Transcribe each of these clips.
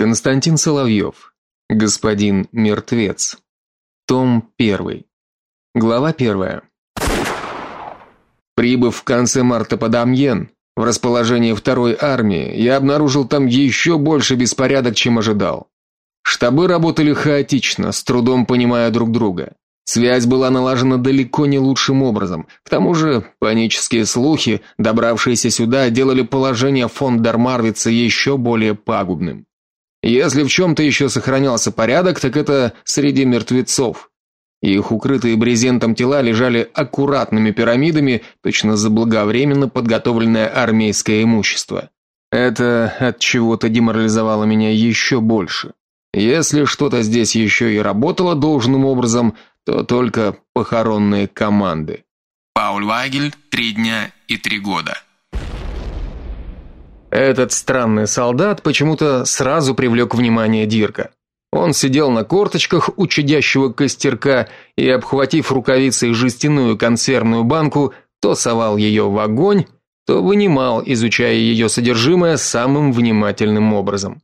Константин Соловьев. Господин мертвец. Том 1. Глава 1. Прибыв в конце марта под Амьен, в расположении второй армии, я обнаружил там еще больше беспорядок, чем ожидал. Штабы работали хаотично, с трудом понимая друг друга. Связь была налажена далеко не лучшим образом. К тому же, панические слухи, добравшиеся сюда, делали положение фон Дармарвица еще более пагубным. Если в чем то еще сохранялся порядок, так это среди мертвецов. Их укрытые брезентом тела лежали аккуратными пирамидами, точно заблаговременно подготовленное армейское имущество. Это от чего-то деморализовало меня еще больше. Если что-то здесь еще и работало должным образом, то только похоронные команды. Пауль Вагель, три дня и три года. Этот странный солдат почему-то сразу привлек внимание Дирка. Он сидел на корточках у чадящего костерка и, обхватив рукавицей жестяную консервную банку, то совал ее в огонь, то вынимал, изучая ее содержимое самым внимательным образом.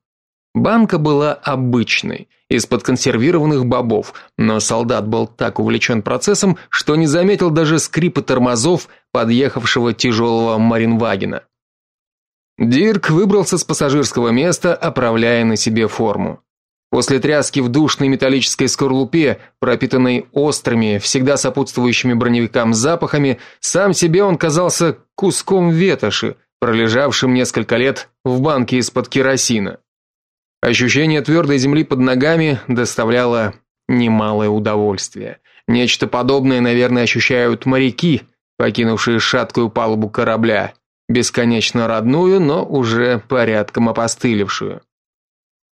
Банка была обычной, из-под консервированных бобов, но солдат был так увлечен процессом, что не заметил даже скрипа тормозов подъехавшего тяжелого Маринвагена. Дирк выбрался с пассажирского места, оправляя на себе форму. После тряски в душной металлической скорлупе, пропитанной острыми, всегда сопутствующими броневикам запахами, сам себе он казался куском ветоши, пролежавшим несколько лет в банке из-под керосина. Ощущение твердой земли под ногами доставляло немалое удовольствие. Нечто подобное, наверное, ощущают моряки, покинувшие шаткую палубу корабля бесконечно родную, но уже порядком опостылевшую.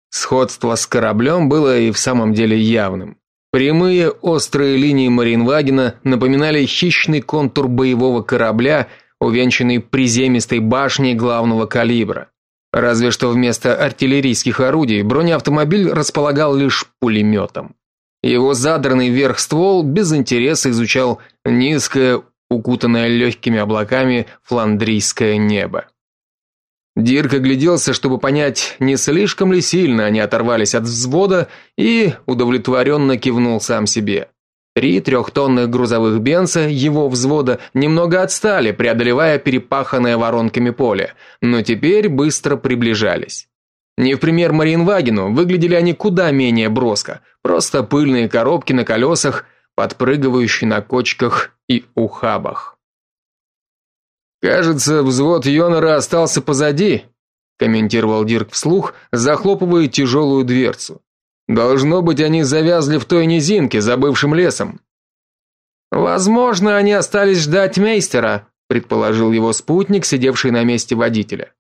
Сходство с кораблем было и в самом деле явным. Прямые острые линии Маринвагена напоминали хищный контур боевого корабля, увенчанный приземистой башней главного калибра. Разве что вместо артиллерийских орудий бронеавтомобиль располагал лишь пулеметом. Его задранный вверх ствол без интереса изучал низкое укутанное легкими облаками фландрийское небо. Дирк огляделся, чтобы понять, не слишком ли сильно они оторвались от взвода, и удовлетворенно кивнул сам себе. Три трехтонных грузовых бенса его взвода немного отстали, преодолевая перепаханное воронками поле, но теперь быстро приближались. Не в пример Маринвагену, выглядели они куда менее броско, просто пыльные коробки на колесах, подпрыгивающие на кочках и ухабах. Кажется, взвод Йонора остался позади, комментировал Дирк вслух, захлопывая тяжелую дверцу. Должно быть, они завязли в той низинке за бывшим лесом. Возможно, они остались ждать мейстера, предположил его спутник, сидевший на месте водителя.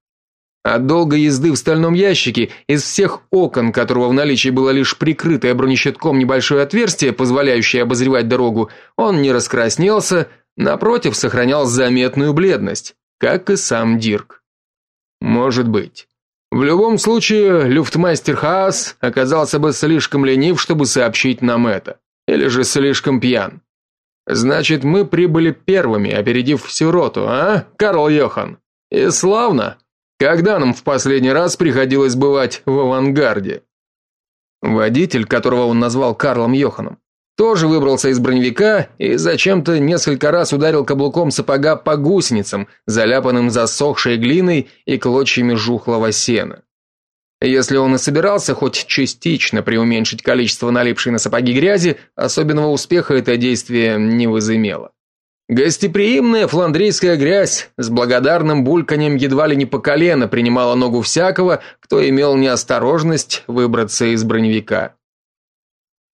От долгой езды в стальном ящике из всех окон, которого в наличии было лишь прикрытое бронещитком небольшое отверстие, позволяющее обозревать дорогу, он не раскраснелся, напротив, сохранял заметную бледность, как и сам Дирк. Может быть. В любом случае, люфтмастер Хаас оказался бы слишком ленив, чтобы сообщить нам это, или же слишком пьян. Значит, мы прибыли первыми, опередив всю роту, а, Карл Йохан? И славно. Когда нам в последний раз приходилось бывать в авангарде? Водитель, которого он назвал Карлом Йоханом, тоже выбрался из броневика и зачем-то несколько раз ударил каблуком сапога по гусеницам, заляпанным засохшей глиной и клочьями жухлого сена. Если он и собирался хоть частично преуменьшить количество налипшей на сапоги грязи, особенного успеха это действие не возымело. Гостеприимная фландрийская грязь с благодарным бульканьем едва ли не по колено принимала ногу всякого, кто имел неосторожность выбраться из броневика.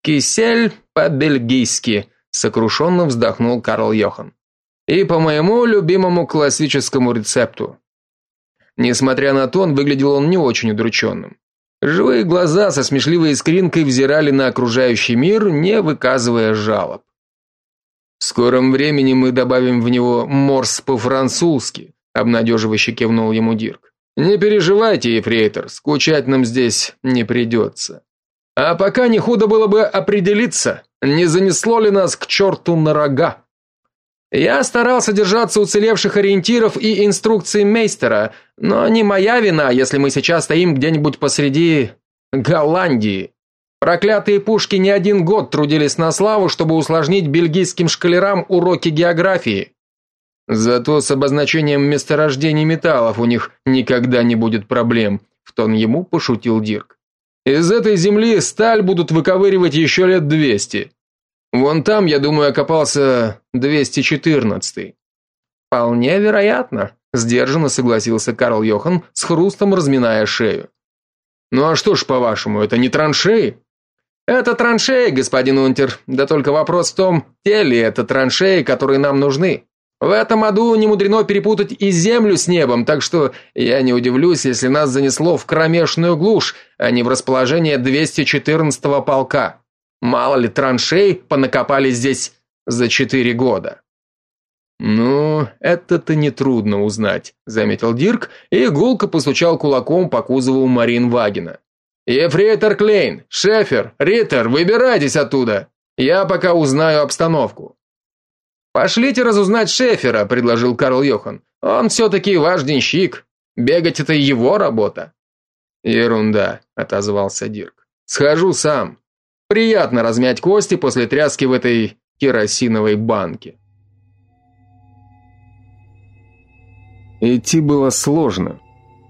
Кисель по-бельгийски, сокрушенно вздохнул Карл Йохан. И по моему любимому классическому рецепту. Несмотря на то, он выглядел он не очень удрученным. Живые глаза со смешливой искринкой взирали на окружающий мир, не выказывая жалоб. В скором времени мы добавим в него морс по-французски, обнадеживающе кивнул ему Дирк. Не переживайте, ефрейтор, скучать нам здесь не придется. А пока не худо было бы определиться, не занесло ли нас к черту на рога. Я старался держаться уцелевших ориентиров и инструкций мейстера, но не моя вина, если мы сейчас стоим где-нибудь посреди Голландии. Проклятые пушки не один год трудились на славу, чтобы усложнить бельгийским школярам уроки географии. Зато с обозначением месторождений металлов у них никогда не будет проблем, в тон ему пошутил Дирк. Из этой земли сталь будут выковыривать еще лет двести. Вон там, я думаю, окопался 214-й. Вполне вероятно, сдержанно согласился Карл Йохан, с хрустом разминая шею. Ну а что ж, по-вашему, это не траншеи? Это траншеи, господин Унтер. Да только вопрос в том, те ли это траншеи, которые нам нужны. В этом аду не мудрено перепутать и землю с небом, так что я не удивлюсь, если нас занесло в кромешную глушь, а не в расположение 214-го полка. Мало ли траншей понакопали здесь за четыре года. Ну, это-то не трудно узнать, заметил Дирк и гулко постучал кулаком по кузову Маринвагена. Ефрейтор Клейн, Шефер, Риттер, выбирайтесь оттуда. Я пока узнаю обстановку. Пошлите разузнать Шефера, предложил Карл Йохан. Он все таки ваш денщик. Бегать это его работа. Ерунда, отозвался Дирк. Схожу сам. Приятно размять кости после тряски в этой керосиновой банке. Идти было сложно.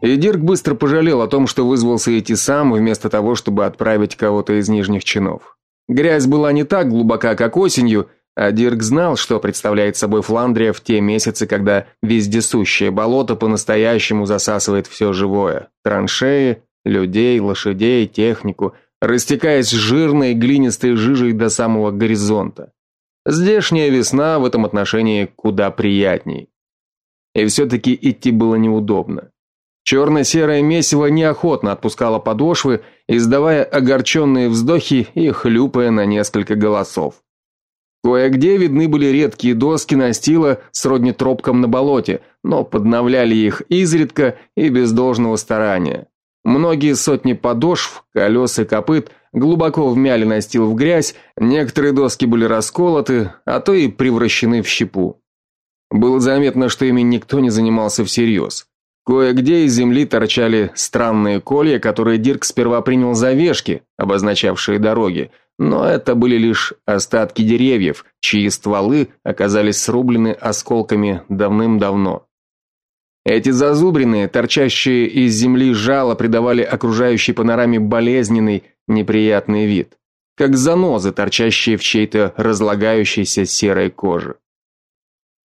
И Дирк быстро пожалел о том, что вызвался идти сам, вместо того, чтобы отправить кого-то из нижних чинов. Грязь была не так глубока, как осенью, а Дирк знал, что представляет собой Фландрия в те месяцы, когда вездесущее болото по-настоящему засасывает все живое: траншеи, людей, лошадей, технику, растекаясь жирной глинистой жижей до самого горизонта. Здешняя весна в этом отношении куда приятней. И все таки идти было неудобно. Черно-серое месиво неохотно отпускало подошвы, издавая огорченные вздохи и хлюпая на несколько голосов. Кое-где видны были редкие доски настила сродни тропкам на болоте, но подновляли их изредка и без должного старания. Многие сотни подошв, колес и копыт глубоко вмяли настил в грязь, некоторые доски были расколоты, а то и превращены в щепу. Было заметно, что ими никто не занимался всерьез. Кое-где из земли торчали странные колья, которые Дирк сперва принял за вешки, обозначавшие дороги, но это были лишь остатки деревьев, чьи стволы оказались срублены осколками давным-давно. Эти зазубренные, торчащие из земли жало придавали окружающей панораме болезненный, неприятный вид, как занозы, торчащие в чьей-то разлагающейся серой коже.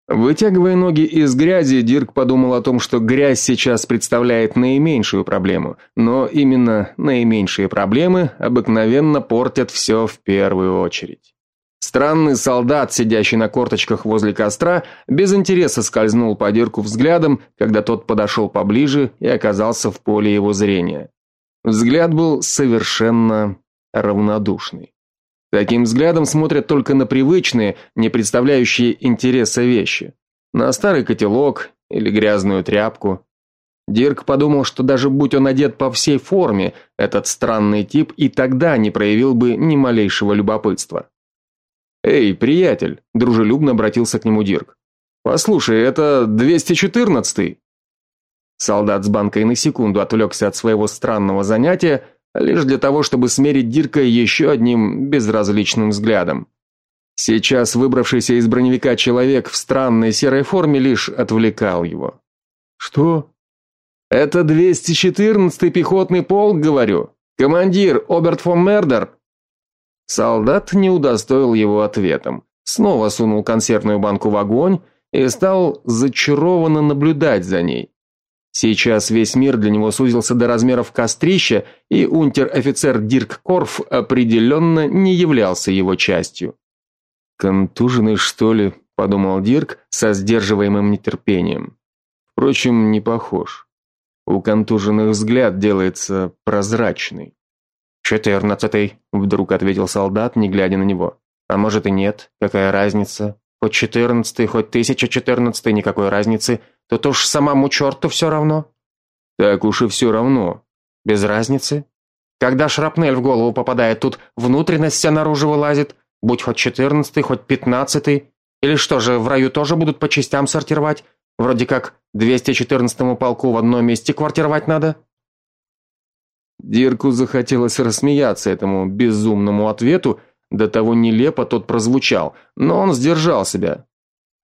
Вытягивая ноги из грязи, Дирк подумал о том, что грязь сейчас представляет наименьшую проблему, но именно наименьшие проблемы обыкновенно портят все в первую очередь. Странный солдат, сидящий на корточках возле костра, без интереса скользнул по Дирку взглядом, когда тот подошел поближе и оказался в поле его зрения. Взгляд был совершенно равнодушный. Таким взглядом смотрят только на привычные, не представляющие интереса вещи. На старый котелок или грязную тряпку. Дирк подумал, что даже будь он одет по всей форме, этот странный тип и тогда не проявил бы ни малейшего любопытства. "Эй, приятель", дружелюбно обратился к нему Дирк. "Послушай, это 214-й?" Солдат с банкой на секунду отвлекся от своего странного занятия лишь для того, чтобы смерить Дирка еще одним безразличным взглядом. Сейчас выбравшийся из броневика человек в странной серой форме лишь отвлекал его. Что? Это 214-й пехотный полк, говорю. Командир Оберт фон Мердер. Солдат не удостоил его ответом. Снова сунул консервную банку в огонь и стал зачарованно наблюдать за ней. Сейчас весь мир для него сузился до размеров кострища, и унтер-офицер Дирк Корф определенно не являлся его частью. Контуженный, что ли, подумал Дирк со сдерживаемым нетерпением. Впрочем, не похож. У контуженных взгляд делается прозрачный. «Четырнадцатый», — вдруг ответил солдат, не глядя на него. «А может и нет, какая разница? Хоть четырнадцатый, хоть тысяча четырнадцатый, никакой разницы. Тут уж самому черту все равно. Так уж и все равно. Без разницы. Когда шрапнель в голову попадает, тут внутренность вся наружу вылазит, будь хоть четырнадцатый, хоть пятнадцатый. Или что же, в раю тоже будут по частям сортировать? Вроде как 214-му полку в одном месте квартировать надо. Дирку захотелось рассмеяться этому безумному ответу, до того нелепо тот прозвучал, но он сдержал себя.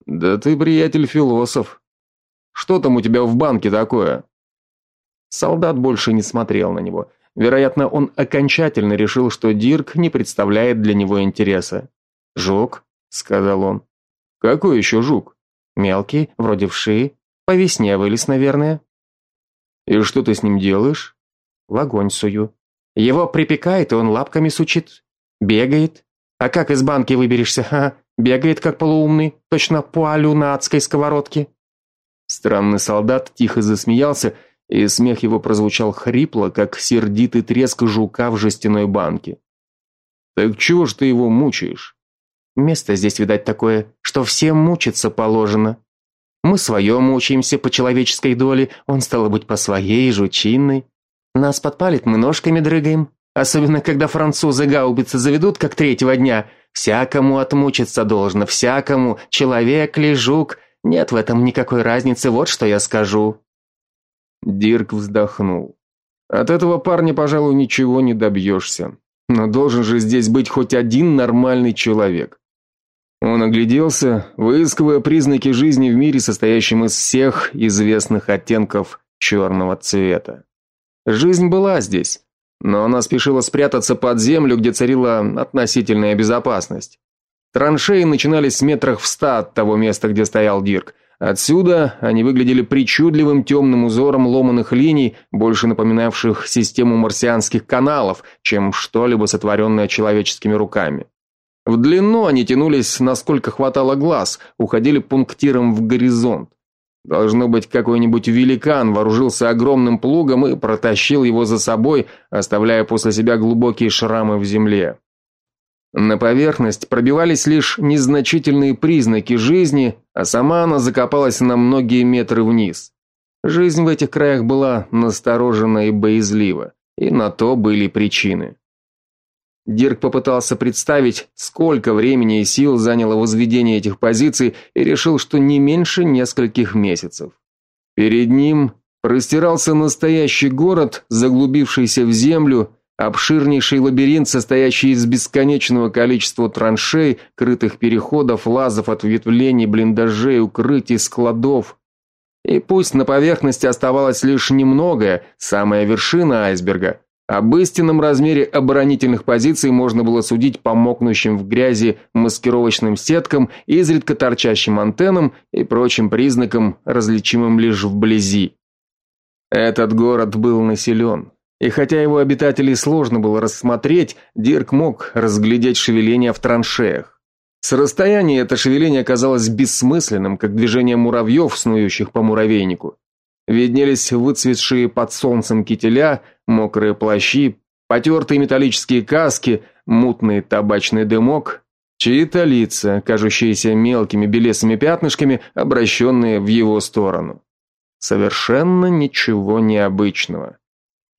Да ты, приятель, философ. Что там у тебя в банке такое? Солдат больше не смотрел на него. Вероятно, он окончательно решил, что Дирк не представляет для него интереса. "Жук", сказал он. "Какой еще жук?" "Мелкий, вроде вши, по весне вылез, наверное". "И что ты с ним делаешь?" "В огонь сую. Его припекает, и он лапками сучит, бегает. А как из банки выберешься, ха? Бегает как полуумный, точно пуалю на адской сковородке". Странный солдат тихо засмеялся и смех его прозвучал хрипло, как сердитый треск жука в жестяной банке. Так чего ж ты его мучаешь? Место здесь, видать, такое, что всем мучиться положено. Мы свое мучаемся по человеческой доле, он стало быть по своей жучинной. Нас подпалит, мы ножками дрыгаем, особенно когда французы гаубицы заведут как третьего дня. Всякому отмучиться должно, всякому, человек ли жук, нет в этом никакой разницы, вот что я скажу. Дирк вздохнул. От этого парня, пожалуй, ничего не добьешься. Но должен же здесь быть хоть один нормальный человек. Он огляделся, выискивая признаки жизни в мире, состоящем из всех известных оттенков черного цвета. Жизнь была здесь, но она спешила спрятаться под землю, где царила относительная безопасность. Траншеи начинались метрах в ста от того места, где стоял Дирк. Отсюда они выглядели причудливым темным узором ломаных линий, больше напоминавших систему марсианских каналов, чем что-либо сотворенное человеческими руками. В длину они тянулись, насколько хватало глаз, уходили пунктиром в горизонт. Должно быть, какой-нибудь великан вооружился огромным плугом и протащил его за собой, оставляя после себя глубокие шрамы в земле. На поверхность пробивались лишь незначительные признаки жизни, а сама она закопалась на многие метры вниз. Жизнь в этих краях была насторожена и боязлива, и на то были причины. Дирк попытался представить, сколько времени и сил заняло возведение этих позиций, и решил, что не меньше нескольких месяцев. Перед ним простирался настоящий город, заглубившийся в землю Обширнейший лабиринт, состоящий из бесконечного количества траншей, крытых переходов, лазов, ответвлений, блиндажей, укрытий, складов. И пусть на поверхности оставалось лишь немногое, самая вершина айсберга, об истинном размере оборонительных позиций можно было судить по мокнущим в грязи маскировочным сеткам, изредка торчащим антеннам и прочим признакам, различимым лишь вблизи. Этот город был населен. И хотя его обитателей сложно было рассмотреть, Дирк мог разглядеть шевеление в траншеях. С расстояния это шевеление казалось бессмысленным, как движение муравьев, снующих по муравейнику. Виднелись выцветшие под солнцем кителя, мокрые плащи, потертые металлические каски, мутный табачный дымок, чьи-то лица, кажущиеся мелкими белесыми пятнышками, обращенные в его сторону. Совершенно ничего необычного.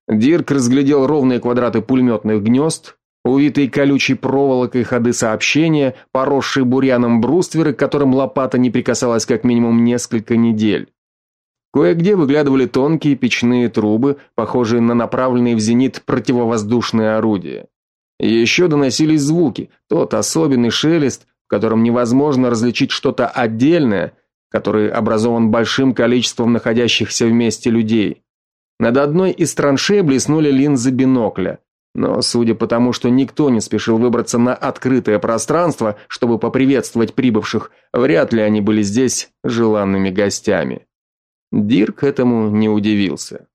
Дирк разглядел ровные квадраты пулеметных гнезд, увитые колючей проволокой ходы сообщения, поросшие бурьяном брустверы, к которым лопата не прикасалась как минимум несколько недель. Кое-где выглядывали тонкие печные трубы, похожие на направленные в зенит противовоздушные орудия. Еще доносились звуки, тот особенный шелест, в котором невозможно различить что-то отдельное, который образован большим количеством находящихся вместе людей. Над одной из траншей блеснули линзы бинокля. Но, судя по тому, что никто не спешил выбраться на открытое пространство, чтобы поприветствовать прибывших, вряд ли они были здесь желанными гостями. Дирк этому не удивился.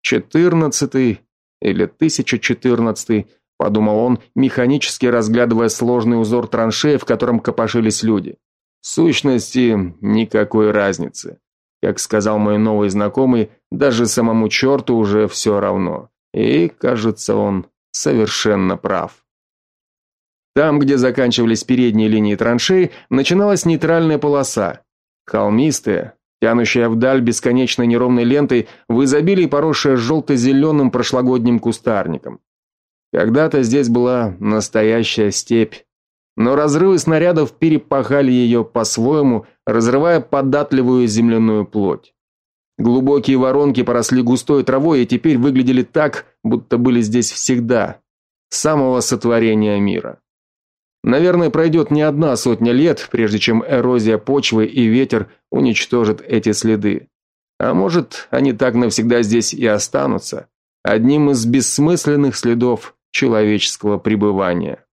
Четырнадцатый или тысяча четырнадцатый, подумал он, механически разглядывая сложный узор траншеи, в котором копошились люди. В сущности, никакой разницы. Как сказал мой новый знакомый, даже самому черту уже все равно. И, кажется, он совершенно прав. Там, где заканчивались передние линии траншей, начиналась нейтральная полоса. Холмистая, тянущая вдаль бесконечной неровной лентой, в изобилии поросшая желто-зеленым прошлогодним кустарником. Когда-то здесь была настоящая степь, но разрывы снарядов перепахали ее по-своему, разрывая податливую земляную плоть. Глубокие воронки поросли густой травой и теперь выглядели так, будто были здесь всегда, с самого сотворения мира. Наверное, пройдет не одна сотня лет, прежде чем эрозия почвы и ветер уничтожат эти следы. А может, они так навсегда здесь и останутся, одним из бессмысленных следов человеческого пребывания.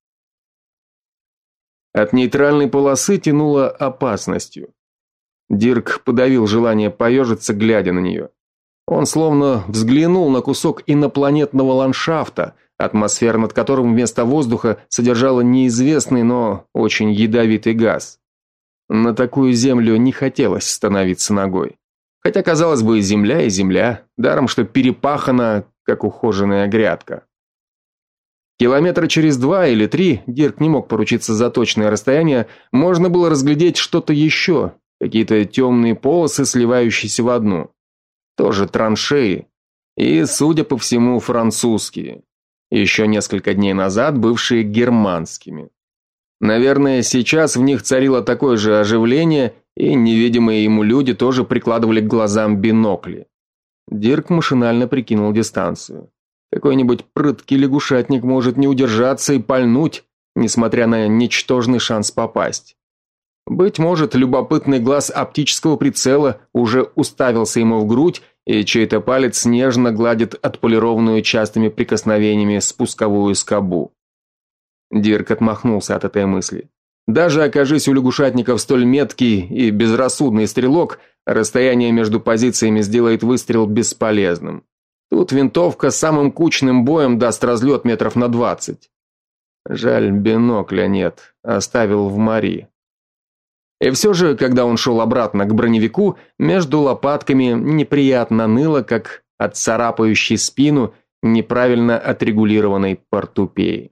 От нейтральной полосы тянуло опасностью. Дирк подавил желание поежиться, глядя на нее. Он словно взглянул на кусок инопланетного ландшафта, атмосфера над которым вместо воздуха содержала неизвестный, но очень ядовитый газ. На такую землю не хотелось становиться ногой. Хотя, казалось бы, земля и земля, даром что перепахана, как ухоженная грядка. Километра через два или три, Дирк не мог поручиться за точное расстояние, можно было разглядеть что-то еще, какие-то темные полосы, сливающиеся в одну. Тоже траншеи. И, судя по всему, французские еще несколько дней назад бывшие германскими. Наверное, сейчас в них царило такое же оживление, и невидимые ему люди тоже прикладывали к глазам бинокли. Дирк машинально прикинул дистанцию. Какой-нибудь прыткий лягушатник может не удержаться и пальнуть, несмотря на ничтожный шанс попасть. Быть может, любопытный глаз оптического прицела уже уставился ему в грудь и чей-то палец нежно гладит отполированную частыми прикосновениями спусковую скобу. Дирк отмахнулся от этой мысли. Даже окажись у лягушатников столь меткий и безрассудный стрелок, расстояние между позициями сделает выстрел бесполезным. Тут винтовка самым кучным боем даст разлет метров на двадцать. Жаль, бинокля нет, оставил в Мари. И все же, когда он шел обратно к броневику, между лопатками неприятно ныло, как от царапающей спину неправильно отрегулированной портупеи.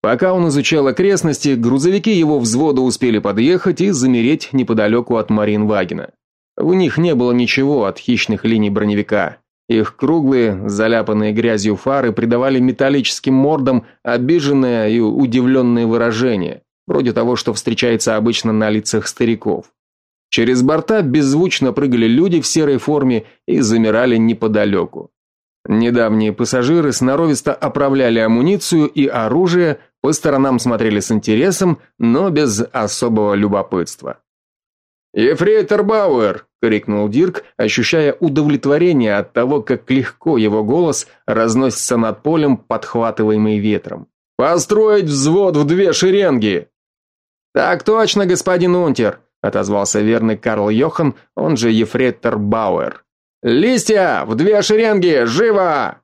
Пока он изучал окрестности, грузовики его взвода успели подъехать и замереть неподалеку от Маринвагена. В них не было ничего от хищных линий броневика. Их круглые, заляпанные грязью фары придавали металлическим мордам обиженное и удивленное выражение вроде того, что встречается обычно на лицах стариков. Через борта беззвучно прыгали люди в серой форме и замирали неподалеку. Недавние пассажиры сноровисто оправляли амуницию и оружие, по сторонам смотрели с интересом, но без особого любопытства. «Ефрейтор Бауэр!» — крикнул Дирк, ощущая удовлетворение от того, как легко его голос разносится над полем, подхватываемый ветром. «Построить взвод в две шеренги!» Так точно, господин Унтер, отозвался верный Карл Йохан, он же ефрейтор Бауэр. Листья в две шеренги, живо!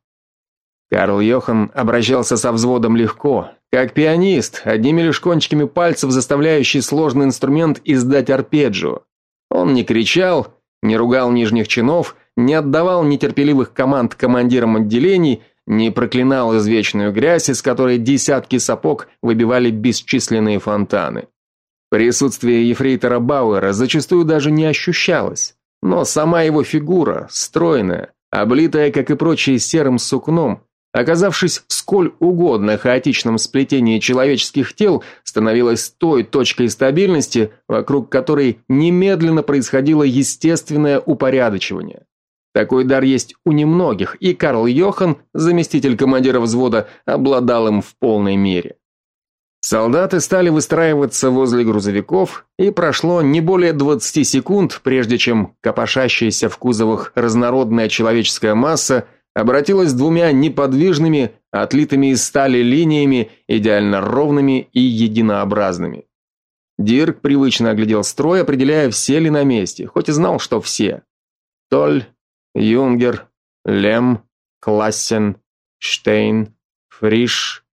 Карл Йохан обращался со взводом легко, как пианист, одними лишь кончиками пальцев заставляющий сложный инструмент издать арпеджио. Он не кричал, не ругал нижних чинов, не отдавал нетерпеливых команд командирам отделений, не проклинал извечную грязь, из которой десятки сапог выбивали бесчисленные фонтаны. Присутствие ефрейтора Бауэра зачастую даже не ощущалось, но сама его фигура, стройная, облитая, как и прочие, серым сукном, оказавшись в сколь угодно хаотичном сплетении человеческих тел, становилась той точкой стабильности, вокруг которой немедленно происходило естественное упорядочивание. Такой дар есть у немногих, и Карл Йохан, заместитель командира взвода, обладал им в полной мере. Солдаты стали выстраиваться возле грузовиков, и прошло не более 20 секунд, прежде чем копошащаяся в кузовах разнородная человеческая масса обратилась двумя неподвижными, отлитыми из стали линиями, идеально ровными и единообразными. Дирк привычно оглядел строй, определяя, все ли на месте, хоть и знал, что все. Толь, Юнгер, Лем, Классен, Штейн, Фриш,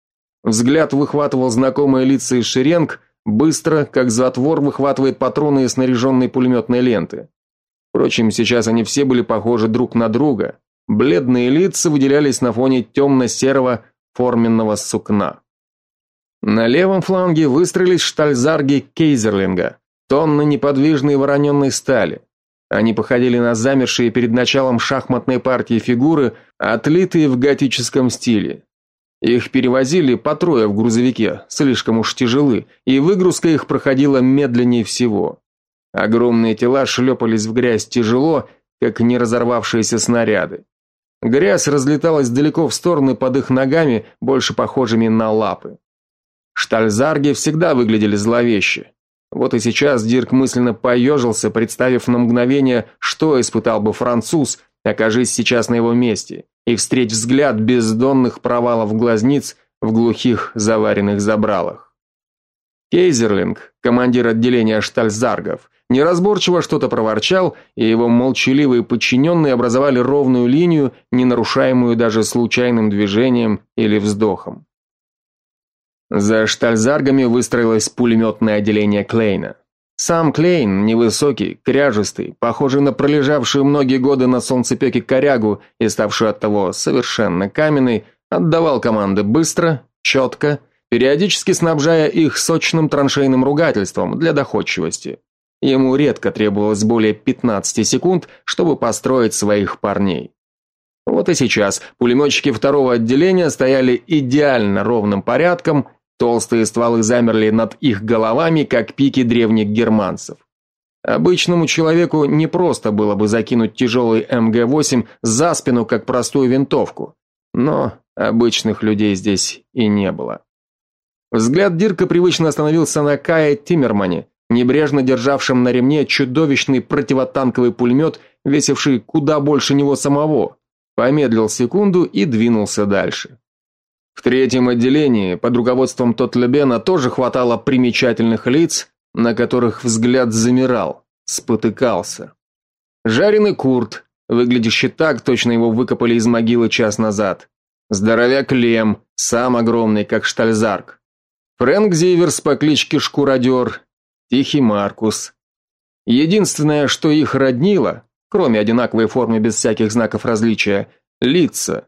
Взгляд выхватывал знакомые лица из шеренг, быстро, как затвор выхватывает патроны из снаряженной пулеметной ленты. Впрочем, сейчас они все были похожи друг на друга. Бледные лица выделялись на фоне темно-серого форменного сукна. На левом фланге выстроились штальзарги Кейзерлинга, тонны неподвижной вороненной стали. Они походили на замершие перед началом шахматной партии фигуры, отлитые в готическом стиле. Их перевозили по трое в грузовике, слишком уж тяжелы, и выгрузка их проходила медленнее всего. Огромные тела шлепались в грязь тяжело, как не разорвавшиеся снаряды. Грязь разлеталась далеко в стороны под их ногами, больше похожими на лапы. Штальзарги всегда выглядели зловеще. Вот и сейчас Дирк мысленно поежился, представив на мгновение, что испытал бы француз, окажись сейчас на его месте, и встреть взгляд бездонных провалов глазниц в глухих заваренных забралах. Кейзерлинг, командир отделения штальзаргов, неразборчиво что-то проворчал, и его молчаливые подчиненные образовали ровную линию, не нарушаемую даже случайным движением или вздохом. За штальзаргами выстроилось пулеметное отделение Клейна. Сам Клейн, невысокий, кряжестый, похожий на пролежавшую многие годы на солнцепеке корягу и ставшую от того совершенно каменной, отдавал команды быстро, четко, периодически снабжая их сочным траншейным ругательством для доходчивости. Ему редко требовалось более 15 секунд, чтобы построить своих парней. Вот и сейчас пулеметчики второго отделения стояли идеально ровным порядком, толстые стволы замерли над их головами, как пики древних германцев. Обычному человеку не просто было бы закинуть тяжелый МГ-8 за спину, как простую винтовку. Но обычных людей здесь и не было. Взгляд Дирка привычно остановился на Кае Тиммермане, небрежно державшем на ремне чудовищный противотанковый пулемет, весивший куда больше него самого. Помедлил секунду и двинулся дальше. В третьем отделении под руководством Тотлебена тоже хватало примечательных лиц, на которых взгляд замирал, спотыкался. Жареный Курт, выглядящий так, точно его выкопали из могилы час назад. Здоровяк Лем, сам огромный, как штальзарк. Фрэнк Зиверс по кличке Шкуродер, Тихий Маркус. Единственное, что их роднило, кроме одинаковой формы без всяких знаков различия, лица.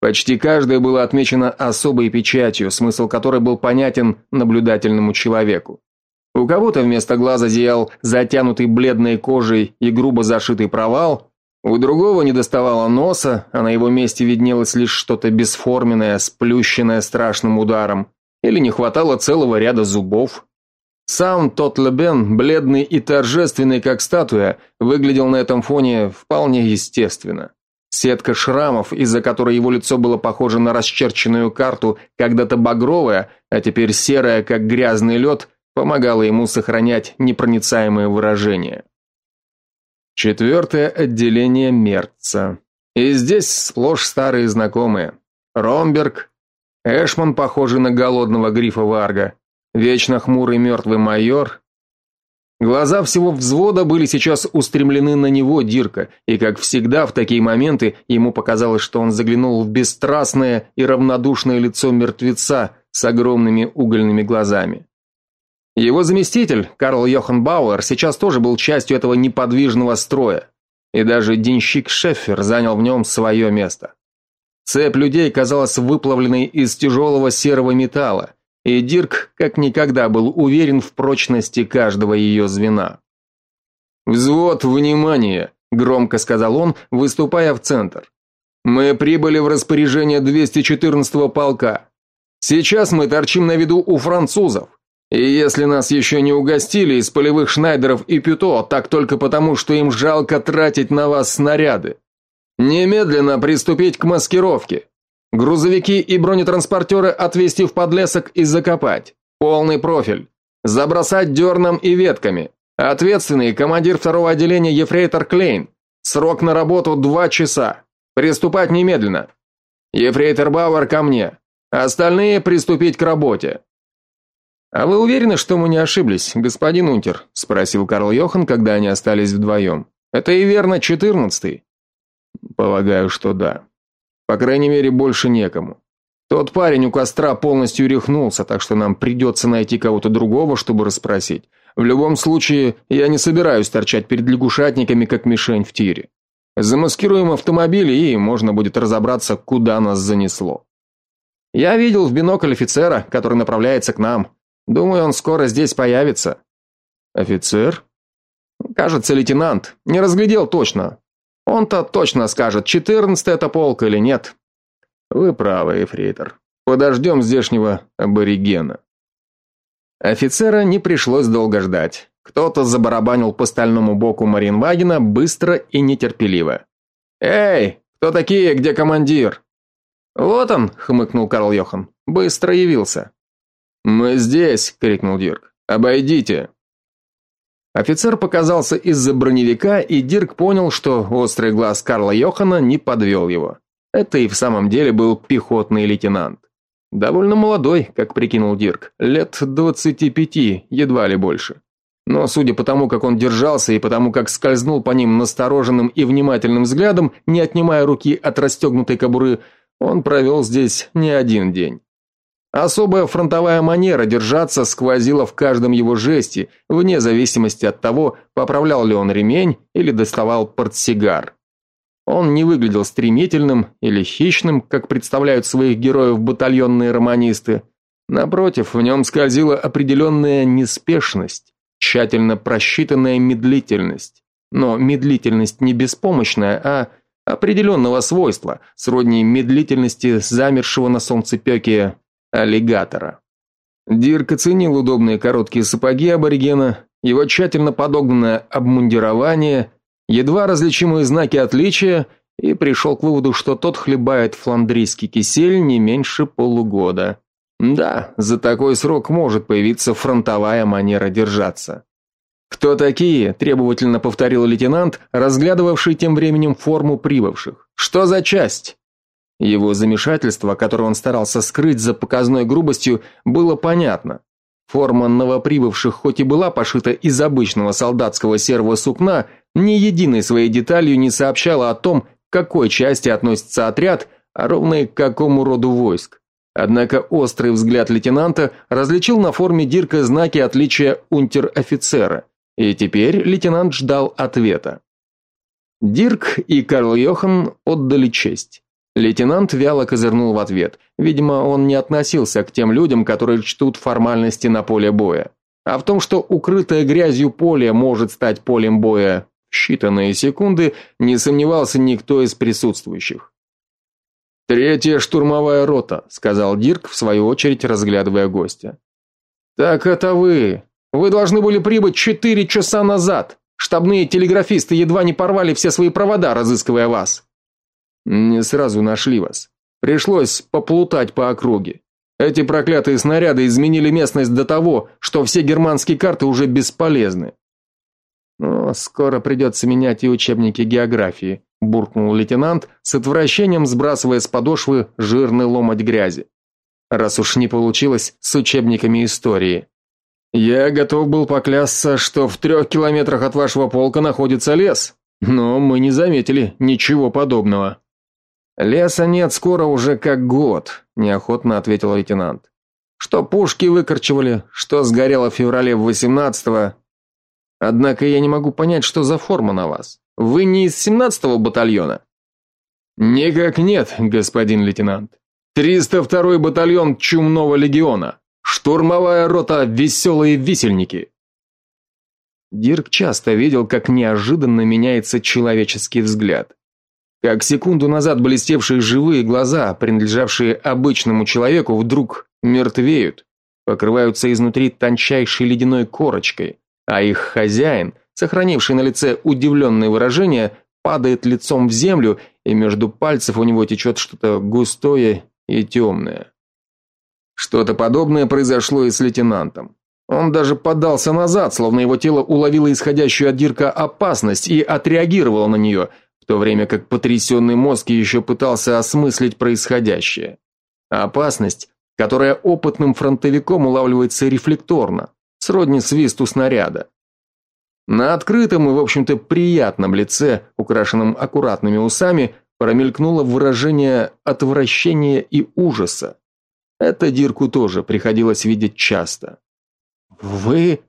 Почти каждое было отмечено особой печатью, смысл которой был понятен наблюдательному человеку. У кого-то вместо глаза зиял затянутый бледной кожей и грубо зашитый провал, у другого не доставало носа, а на его месте виднелось лишь что-то бесформенное, сплющенное страшным ударом, или не хватало целого ряда зубов. Сам тот Лебен, бледный и торжественный, как статуя, выглядел на этом фоне вполне естественно. Сетка шрамов, из-за которой его лицо было похоже на расчерченную карту, когда-то багровая, а теперь серая, как грязный лед, помогала ему сохранять непроницаемое выражение. Четвертое отделение Мерца. И здесь сплошь старые знакомые. Ромберг, Эшман, похожий на голодного грифа Варга, Вечно хмурый мертвый майор. Глаза всего взвода были сейчас устремлены на него, Дирка, и как всегда в такие моменты ему показалось, что он заглянул в бесстрастное и равнодушное лицо мертвеца с огромными угольными глазами. Его заместитель, Карл Йохан Бауэр, сейчас тоже был частью этого неподвижного строя, и даже денщик Шеффер занял в нем свое место. Цепь людей казалась выплавленной из тяжелого серого металла, и Дирк как никогда был уверен в прочности каждого ее звена. "Взвод, внимание", громко сказал он, выступая в центр. "Мы прибыли в распоряжение 214-го полка. Сейчас мы торчим на виду у французов. И если нас еще не угостили из полевых Шнайдеров и Пюто, так только потому, что им жалко тратить на вас снаряды. Немедленно приступить к маскировке. Грузовики и бронетранспортеры отвезти в подлесок и закопать. Полный профиль. Забросать дерном и ветками. Ответственный командир второго отделения Ефрейтор Клейн. Срок на работу два часа. Приступать немедленно. Ефрейтор Бауэр ко мне. Остальные приступить к работе. А вы уверены, что мы не ошиблись, господин Унтер, спросил Карл Йохан, когда они остались вдвоем. Это и верно четырнадцатый. Полагаю, что да. По крайней мере, больше некому. Тот парень у костра полностью рехнулся, так что нам придется найти кого-то другого, чтобы расспросить. В любом случае, я не собираюсь торчать перед лягушатниками как мишень в тире. Замаскируем автомобиль, и можно будет разобраться, куда нас занесло. Я видел в бинокль офицера, который направляется к нам. Думаю, он скоро здесь появится. Офицер? Кажется, лейтенант. Не разглядел точно. Он-то точно скажет, четырнадцатый это полк или нет. Вы правы, эфрейтор. Подождем здешнего аборигена. Офицера не пришлось долго ждать. Кто-то забарабанил по стальному боку Маринвагена быстро и нетерпеливо. Эй, кто такие, где командир? Вот он, хмыкнул Карл Йохан. Быстро явился. Мы здесь, крикнул Дирк. Обойдите. Офицер показался из-за броневика, и Дирк понял, что острый глаз Карла Йохана не подвел его. Это и в самом деле был пехотный лейтенант. Довольно молодой, как прикинул Дирк, лет двадцати пяти, едва ли больше. Но судя по тому, как он держался и потому, как скользнул по ним настороженным и внимательным взглядом, не отнимая руки от расстегнутой кобуры, он провел здесь не один день. Особая фронтовая манера держаться сквозила в каждом его жесте, вне зависимости от того, поправлял ли он ремень или доставал портсигар. Он не выглядел стремительным или хищным, как представляют своих героев батальонные романисты. Напротив, в нем скользила определенная неспешность, тщательно просчитанная медлительность. Но медлительность не беспомощная, а определенного свойства, сродни медлительности замершего на солнцепеке аллигатора. Дирк оценил удобные короткие сапоги аборигена, его тщательно подогнанное обмундирование, едва различимые знаки отличия и пришел к выводу, что тот хлебает фландрийский кисель не меньше полугода. Да, за такой срок может появиться фронтовая манера держаться. Кто такие? требовательно повторил лейтенант, разглядывавший тем временем форму прибывших. Что за часть? Его замешательство, которое он старался скрыть за показной грубостью, было понятно. Форма новоприбывших хоть и была пошита из обычного солдатского серого сукна, ни единой своей деталью не сообщала о том, к какой части относится отряд, а ровно и к какому роду войск. Однако острый взгляд лейтенанта различил на форме Дирка знаки отличия унтер-офицера, и теперь лейтенант ждал ответа. Дирк и Карл Йохан отдали честь. Лейтенант вяло козырнул в ответ. Видимо, он не относился к тем людям, которые чтут формальности на поле боя. А в том, что укрытое грязью поле может стать полем боя в считанные секунды, не сомневался никто из присутствующих. Третья штурмовая рота, сказал Дирк в свою очередь, разглядывая гостя. Так это вы. Вы должны были прибыть четыре часа назад. Штабные телеграфисты едва не порвали все свои провода, разыскивая вас. Не сразу нашли вас. Пришлось поплутать по округе. Эти проклятые снаряды изменили местность до того, что все германские карты уже бесполезны. Но скоро придется менять и учебники географии, буркнул лейтенант, с отвращением сбрасывая с подошвы жирный ломоть грязи. Раз уж не получилось с учебниками истории. Я готов был поклясться, что в трех километрах от вашего полка находится лес, но мы не заметили ничего подобного. Леса нет скоро уже как год, неохотно ответил лейтенант. Что пушки выкорчевали, что сгорело в феврале 18-го. Однако я не могу понять, что за форма на вас. Вы не из 17-го батальона?» Никак нет, господин лейтенант. 302-й батальон Чумного легиона. Штурмовая рота Веселые висельники. Дирк часто видел, как неожиданно меняется человеческий взгляд. Как секунду назад блестевшие живые глаза, принадлежавшие обычному человеку, вдруг мертвеют, покрываются изнутри тончайшей ледяной корочкой, а их хозяин, сохранивший на лице удивленное выражение, падает лицом в землю, и между пальцев у него течет что-то густое и темное. Что-то подобное произошло и с лейтенантом. Он даже подался назад, словно его тело уловило исходящую от Дирка опасность и отреагировало на нее – то время как потрясенный мозг еще пытался осмыслить происходящее. опасность, которая опытным фронтовиком улавливается рефлекторно, сродни свисту снаряда. На открытом и, в общем-то, приятном лице, украшенном аккуратными усами, промелькнуло выражение отвращения и ужаса. Это Дирку тоже приходилось видеть часто. Вы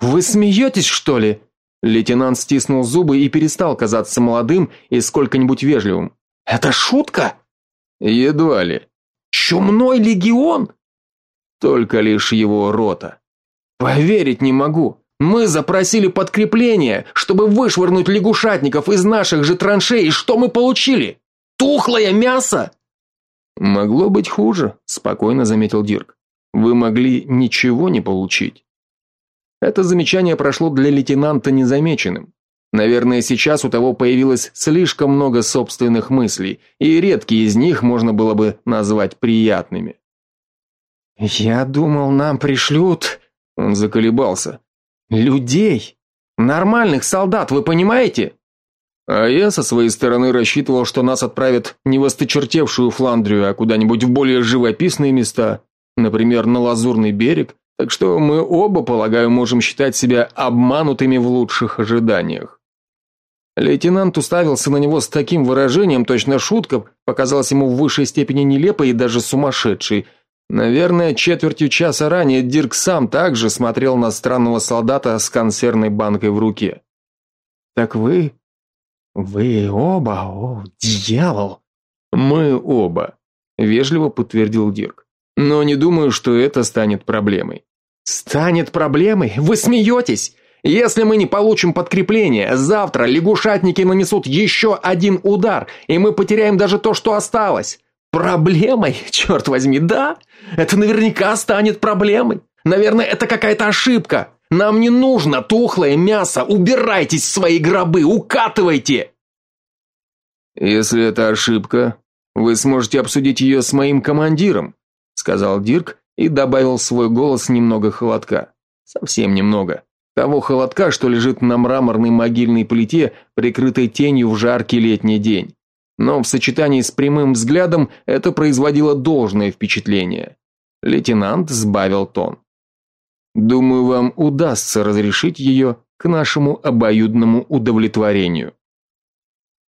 вы смеетесь, что ли? Лейтенант стиснул зубы и перестал казаться молодым и сколько-нибудь вежливым. Это шутка? Едва ли. Чумной легион? Только лишь его рота. Поверить не могу. Мы запросили подкрепление, чтобы вышвырнуть лягушатников из наших же траншей, и что мы получили? Тухлое мясо? Могло быть хуже, спокойно заметил Дирк. Вы могли ничего не получить. Это замечание прошло для лейтенанта незамеченным. Наверное, сейчас у того появилось слишком много собственных мыслей, и редкие из них можно было бы назвать приятными. Я думал, нам пришлют, он заколебался. Людей, нормальных солдат, вы понимаете? А я со своей стороны рассчитывал, что нас отправят не в осточертевшую Фландрию, а куда-нибудь в более живописные места, например, на Лазурный берег, так что мы оба, полагаю, можем считать себя обманутыми в лучших ожиданиях. Лейтенант уставился на него с таким выражением, точно шутка показалась ему в высшей степени нелепой и даже сумасшедшей – Наверное, четвертью часа ранее Дирк сам также смотрел на странного солдата с консервной банкой в руке. Так вы вы оба, о, дьявол. Мы оба, вежливо подтвердил Дирк. Но не думаю, что это станет проблемой. Станет проблемой? Вы смеетесь? Если мы не получим подкрепление, завтра лягушатники нанесут еще один удар, и мы потеряем даже то, что осталось. Проблемой, черт возьми, да? Это наверняка станет проблемой. Наверное, это какая-то ошибка. Нам не нужно тухлое мясо. Убирайтесь в свои гробы, укатывайте. Если это ошибка, вы сможете обсудить ее с моим командиром, сказал Дирк и добавил свой голос немного холодка. Совсем немного. Того холодка, что лежит на мраморной могильной плите, прикрытой тенью в жаркий летний день но в сочетании с прямым взглядом это производило должное впечатление. Лейтенант сбавил тон. Думаю, вам удастся разрешить ее к нашему обоюдному удовлетворению.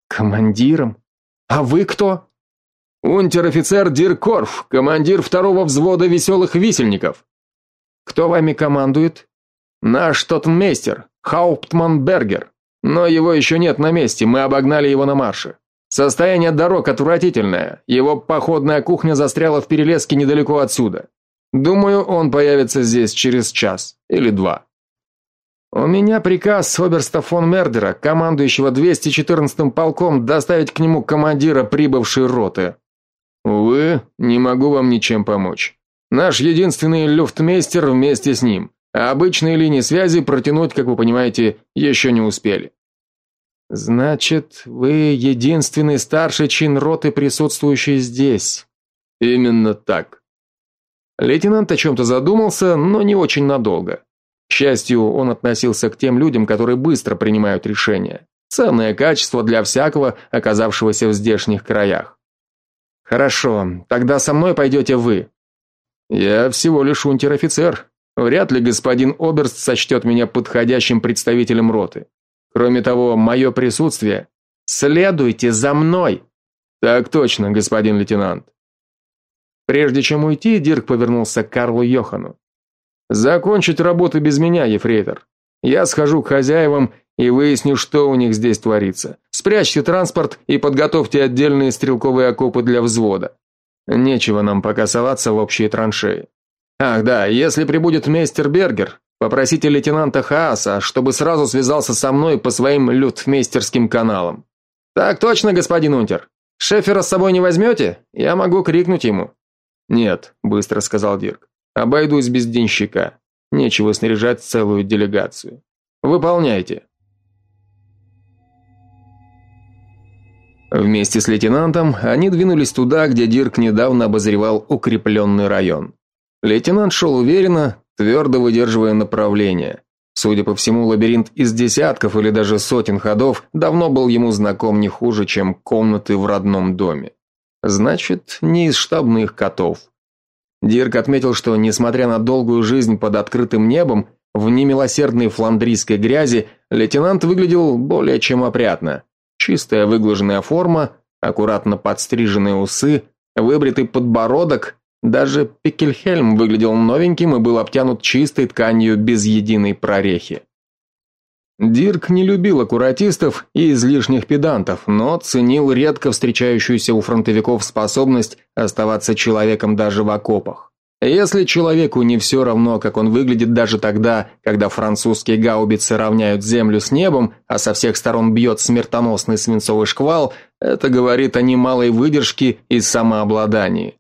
Командиром? А вы кто? Унтер-офицер Диркорф, командир второго взвода веселых висельников. Кто вами командует? Наш тотмейстер, Хауптман Бергер. Но его еще нет на месте, мы обогнали его на марше. Состояние дорог отвратительное. Его походная кухня застряла в перелеске недалеко отсюда. Думаю, он появится здесь через час или два. У меня приказ оберста фон Мердера, командующего 214-м полком, доставить к нему командира прибывшей роты. Увы, не могу вам ничем помочь. Наш единственный люфтмейстер вместе с ним. А обычные линии связи протянуть, как вы понимаете, еще не успели. Значит, вы единственный старший чин роты, присутствующий здесь. Именно так. Лейтенант о чем то задумался, но не очень надолго. К счастью, он относился к тем людям, которые быстро принимают решения. Ценное качество для всякого, оказавшегося в здешних краях. Хорошо, тогда со мной пойдете вы. Я всего лишь унтер-офицер. Вряд ли господин оберст сочтет меня подходящим представителем роты. Кроме того, мое присутствие Следуйте за мной. Так точно, господин лейтенант. Прежде чем уйти, Дирк повернулся к Карлу Йохану. Закончить работу без меня, ефрейтор. Я схожу к хозяевам и выясню, что у них здесь творится. Спрячьте транспорт и подготовьте отдельные стрелковые окопы для взвода. Нечего нам пока соваться в общие траншеи. Ах, да, если прибудет мейстер Бергер, Попросите лейтенанта Хааса, чтобы сразу связался со мной по своим лютмейстерским каналам. Так точно, господин Унтер. Шефера с собой не возьмете? Я могу крикнуть ему. Нет, быстро сказал Дирк. Обойдусь без денщика. Нечего снаряжать целую делегацию. Выполняйте. Вместе с лейтенантом они двинулись туда, где Дирк недавно обозревал укрепленный район. Лейтенант шел уверенно, твердо выдерживая направление. Судя по всему, лабиринт из десятков или даже сотен ходов давно был ему знаком не хуже, чем комнаты в родном доме. Значит, не из штабных котов. Дирк отметил, что несмотря на долгую жизнь под открытым небом, в немилосердной фландрийской грязи лейтенант выглядел более чем опрятно. Чистая выглаженная форма, аккуратно подстриженные усы, выбритый подбородок, даже Пикельхельм выглядел новеньким и был обтянут чистой тканью без единой прорехи. Дирк не любил аккуратистов и излишних педантов, но ценил редко встречающуюся у фронтовиков способность оставаться человеком даже в окопах. Если человеку не все равно, как он выглядит даже тогда, когда французские гаубицы равняют землю с небом, а со всех сторон бьет смертоносный свинцовый шквал, это говорит о немалой выдержке и самообладании.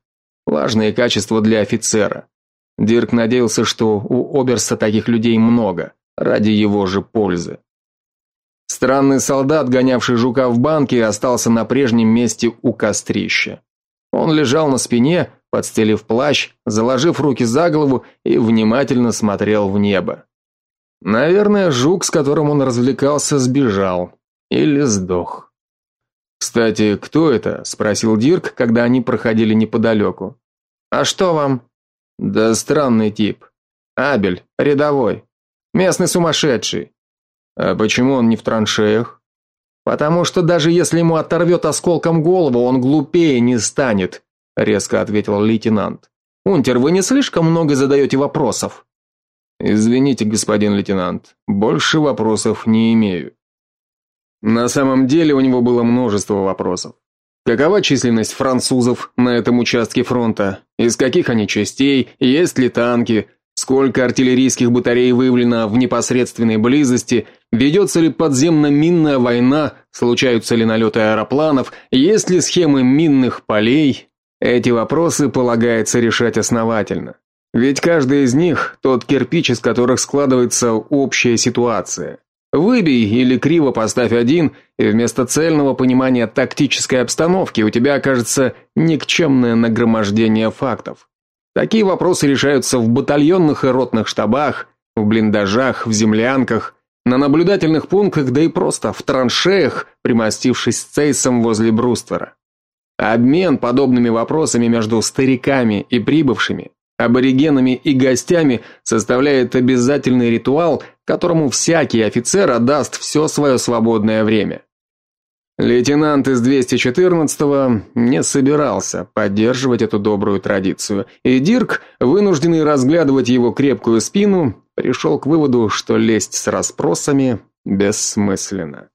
Важные качества для офицера. Дирк надеялся, что у Оберста таких людей много, ради его же пользы. Странный солдат, гонявший жука в банке, остался на прежнем месте у кострища. Он лежал на спине, подстелив плащ, заложив руки за голову и внимательно смотрел в небо. Наверное, жук, с которым он развлекался, сбежал или сдох. Кстати, кто это? спросил Дирк, когда они проходили неподалеку. А что вам? Да странный тип. Абель, рядовой. Местный сумасшедший. А почему он не в траншеях? Потому что даже если ему оторвет осколком голову, он глупее не станет, резко ответил лейтенант. Унтер, вы не слишком много задаете вопросов. Извините, господин лейтенант, больше вопросов не имею. На самом деле у него было множество вопросов. Какова численность французов на этом участке фронта? Из каких они частей? Есть ли танки? Сколько артиллерийских батарей выявлено в непосредственной близости? Ведется ли подземно-минная война? Случаются ли налеты аэропланов? Есть ли схемы минных полей? Эти вопросы полагается решать основательно. Ведь каждый из них тот кирпич, из которых складывается общая ситуация. Выбей или криво поставь один, и вместо цельного понимания тактической обстановки у тебя окажется никчемное нагромождение фактов. Такие вопросы решаются в батальонных и ротных штабах, в блиндажах, в землянках, на наблюдательных пунктах, да и просто в траншеях, примостившись с цейсом возле бруствера. Обмен подобными вопросами между стариками и прибывшими аборигенами и гостями составляет обязательный ритуал, которому всякий офицер отдаст все свое свободное время. Лейтенант из 214-го не собирался поддерживать эту добрую традицию, и Дирк, вынужденный разглядывать его крепкую спину, пришел к выводу, что лезть с расспросами бессмысленно.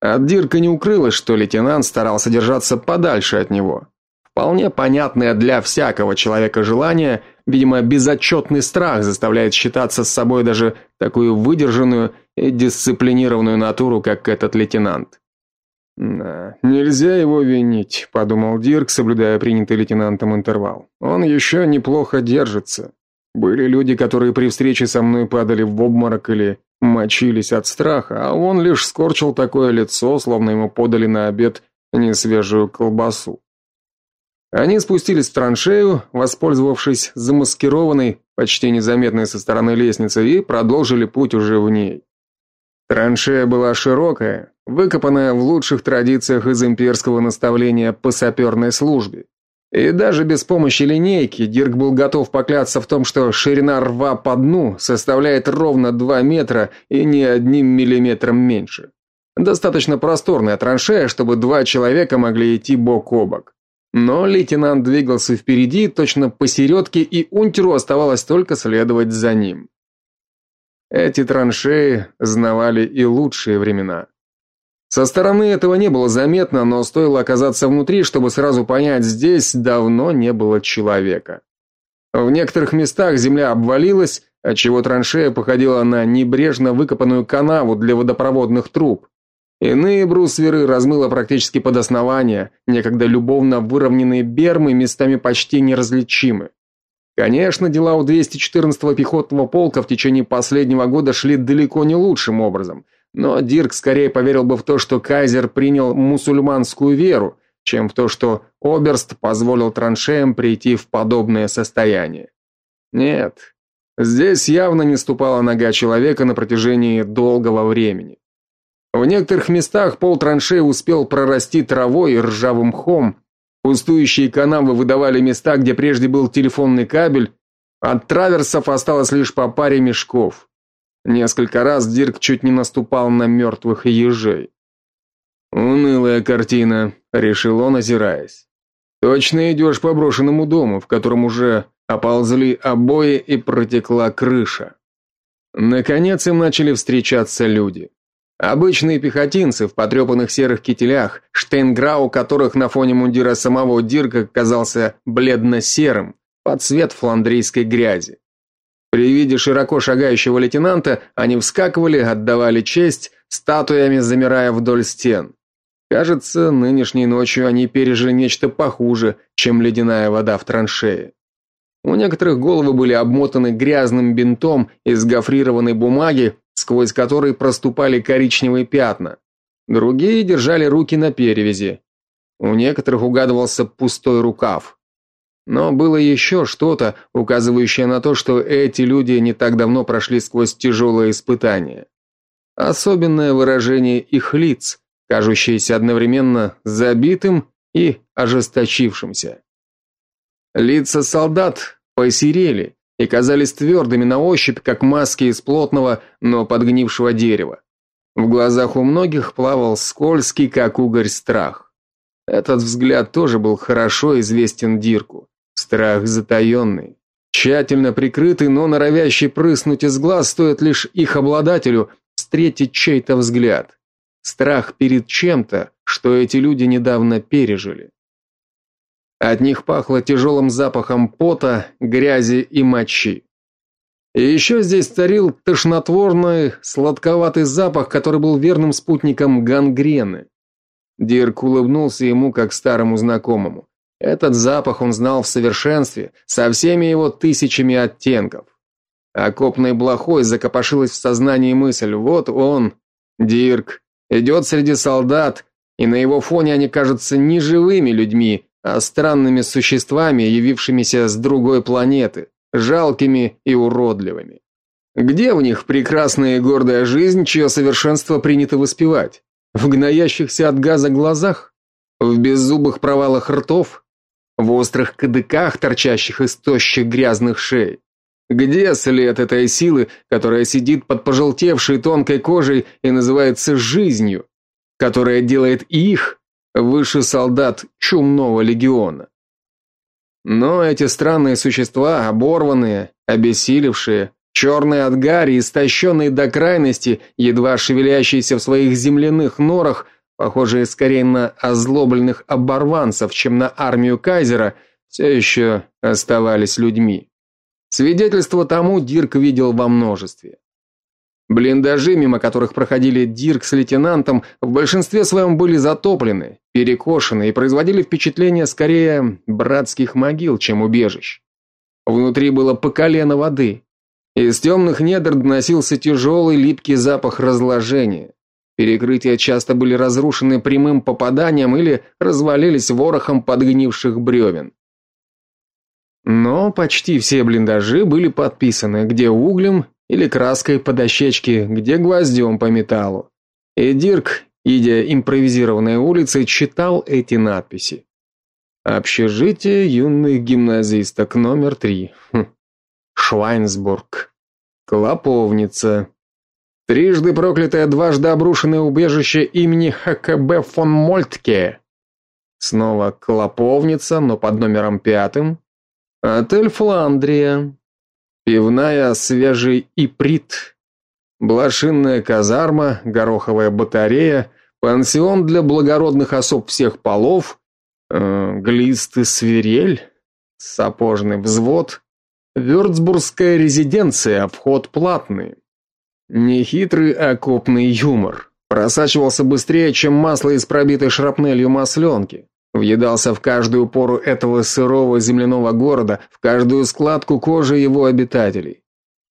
От Дирка не укрылось, что лейтенант старался держаться подальше от него. Вполне понятное для всякого человека желание, видимо, безотчетный страх заставляет считаться с собой даже такую выдержанную и дисциплинированную натуру, как этот лейтенант. Да, нельзя его винить, подумал Дирк, соблюдая принятый лейтенантом интервал. Он еще неплохо держится. Были люди, которые при встрече со мной падали в обморок или мочились от страха, а он лишь скорчил такое лицо, словно ему подали на обед несвежую колбасу. Они спустились в траншею, воспользовавшись замаскированной, почти незаметной со стороны лестницы, и продолжили путь уже в ней. Траншея была широкая, выкопанная в лучших традициях из имперского наставления по саперной службе. И даже без помощи линейки Дирк был готов поклясться в том, что ширина рва по дну составляет ровно 2 метра и ни одним миллиметром меньше. Достаточно просторная траншея, чтобы два человека могли идти бок о бок. Но лейтенант двигался впереди, точно посередке, и унтеру оставалось только следовать за ним. Эти траншеи знавали и лучшие времена. Со стороны этого не было заметно, но стоило оказаться внутри, чтобы сразу понять, здесь давно не было человека. В некоторых местах земля обвалилась, отчего траншея походила на небрежно выкопанную канаву для водопроводных труб. Иные брусверы размыло практически под основание, некогда любовно выровненные бермы местами почти неразличимы. Конечно, дела у 214-го пехотного полка в течение последнего года шли далеко не лучшим образом, но Дирк скорее поверил бы в то, что кайзер принял мусульманскую веру, чем в то, что оберст позволил траншеям прийти в подобное состояние. Нет. Здесь явно не ступала нога человека на протяжении долгого времени. В некоторых местах пол траншеи успел прорасти травой и ржавым мхом. Пустующие канавы выдавали места, где прежде был телефонный кабель, от траверсов осталось лишь по паре мешков. Несколько раз Дирк чуть не наступал на мертвых ежей. Унылая картина, решил он, озираясь. Точно идешь по брошенному дому, в котором уже оползли обои и протекла крыша. Наконец им начали встречаться люди. Обычные пехотинцы в потрепанных серых кителях, штейнграу которых на фоне мундира самого Дирка казался бледно-серым, под цвет фландрийской грязи. При виде широко шагающего лейтенанта они вскакивали, отдавали честь, статуями замирая вдоль стен. Кажется, нынешней ночью они пережили нечто похуже, чем ледяная вода в траншее. У некоторых головы были обмотаны грязным бинтом из гофрированной бумаги, сквозь который проступали коричневые пятна. Другие держали руки на перевязи. У некоторых угадывался пустой рукав. Но было еще что-то, указывающее на то, что эти люди не так давно прошли сквозь тяжелое испытание. Особенное выражение их лиц, кажущееся одновременно забитым и ожесточившимся. Лица солдат посерели и казались твердыми на ощупь, как маски из плотного, но подгнившего дерева. В глазах у многих плавал скользкий, как угорь, страх. Этот взгляд тоже был хорошо известен Дирку. Страх затаенный, тщательно прикрытый, но норовящий прыснуть из глаз, стоит лишь их обладателю встретить чей-то взгляд. Страх перед чем-то, что эти люди недавно пережили. От них пахло тяжелым запахом пота, грязи и мочи. И еще здесь царил тошнотворный, сладковатый запах, который был верным спутником гангрены. Дирк улыбнулся ему как старому знакомому. Этот запах он знал в совершенстве, со всеми его тысячами оттенков. Окопной блохой закопошилась в сознании мысль: вот он, Дирк, идет среди солдат, и на его фоне они кажутся не живыми людьми, а странными существами, явившимися с другой планеты, жалкими и уродливыми. Где в них прекрасная и гордая жизнь, чье совершенство принято воспевать? В гноящихся от газа глазах, в беззубых провалах ртов, в острых кадыках, торчащих из тощих грязных шей. Где след этой силы, которая сидит под пожелтевшей тонкой кожей и называется жизнью, которая делает их выше солдат чумного легиона. Но эти странные существа, оборванные, обессилевшие, черные от гари, истощенные до крайности, едва шевелящиеся в своих земляных норах, похожие скорее на озлобленных оборванцев, чем на армию кайзера, все еще оставались людьми. Свидетельство тому Дирк видел во множестве. Блиндажи, мимо которых проходили Дирк с лейтенантом, в большинстве своем были затоплены, перекошены и производили впечатление скорее братских могил, чем убежищ. Внутри было по колено воды. Из темных недр доносился тяжелый липкий запах разложения. Перекрытия часто были разрушены прямым попаданием или развалились ворохом подгнивших бревен. Но почти все блиндажи были подписаны, где углем или краской по дощечке, где гвоздем по металлу. И Дирк, идя импровизированной улицей, читал эти надписи. Общежитие юных гимназисток номер три. Хм. Швайнсбург. Клоповница. Трижды проклятое, дважды обрушенное убежище имени ХКБ фон Мольтке. Снова Клоповница, но под номером пятым. Отель Фландрия. Пивная свежий иприт, блошинная казарма, гороховая батарея, пансион для благородных особ всех полов, э, глистый свирель, сапожный взвод, Вюрцбургская резиденция, вход платный. Нехитрый окопный юмор. Просачивался быстрее, чем масло из пробитой шрапнелью масленки. Въедался в каждую пору этого сырого земляного города, в каждую складку кожи его обитателей.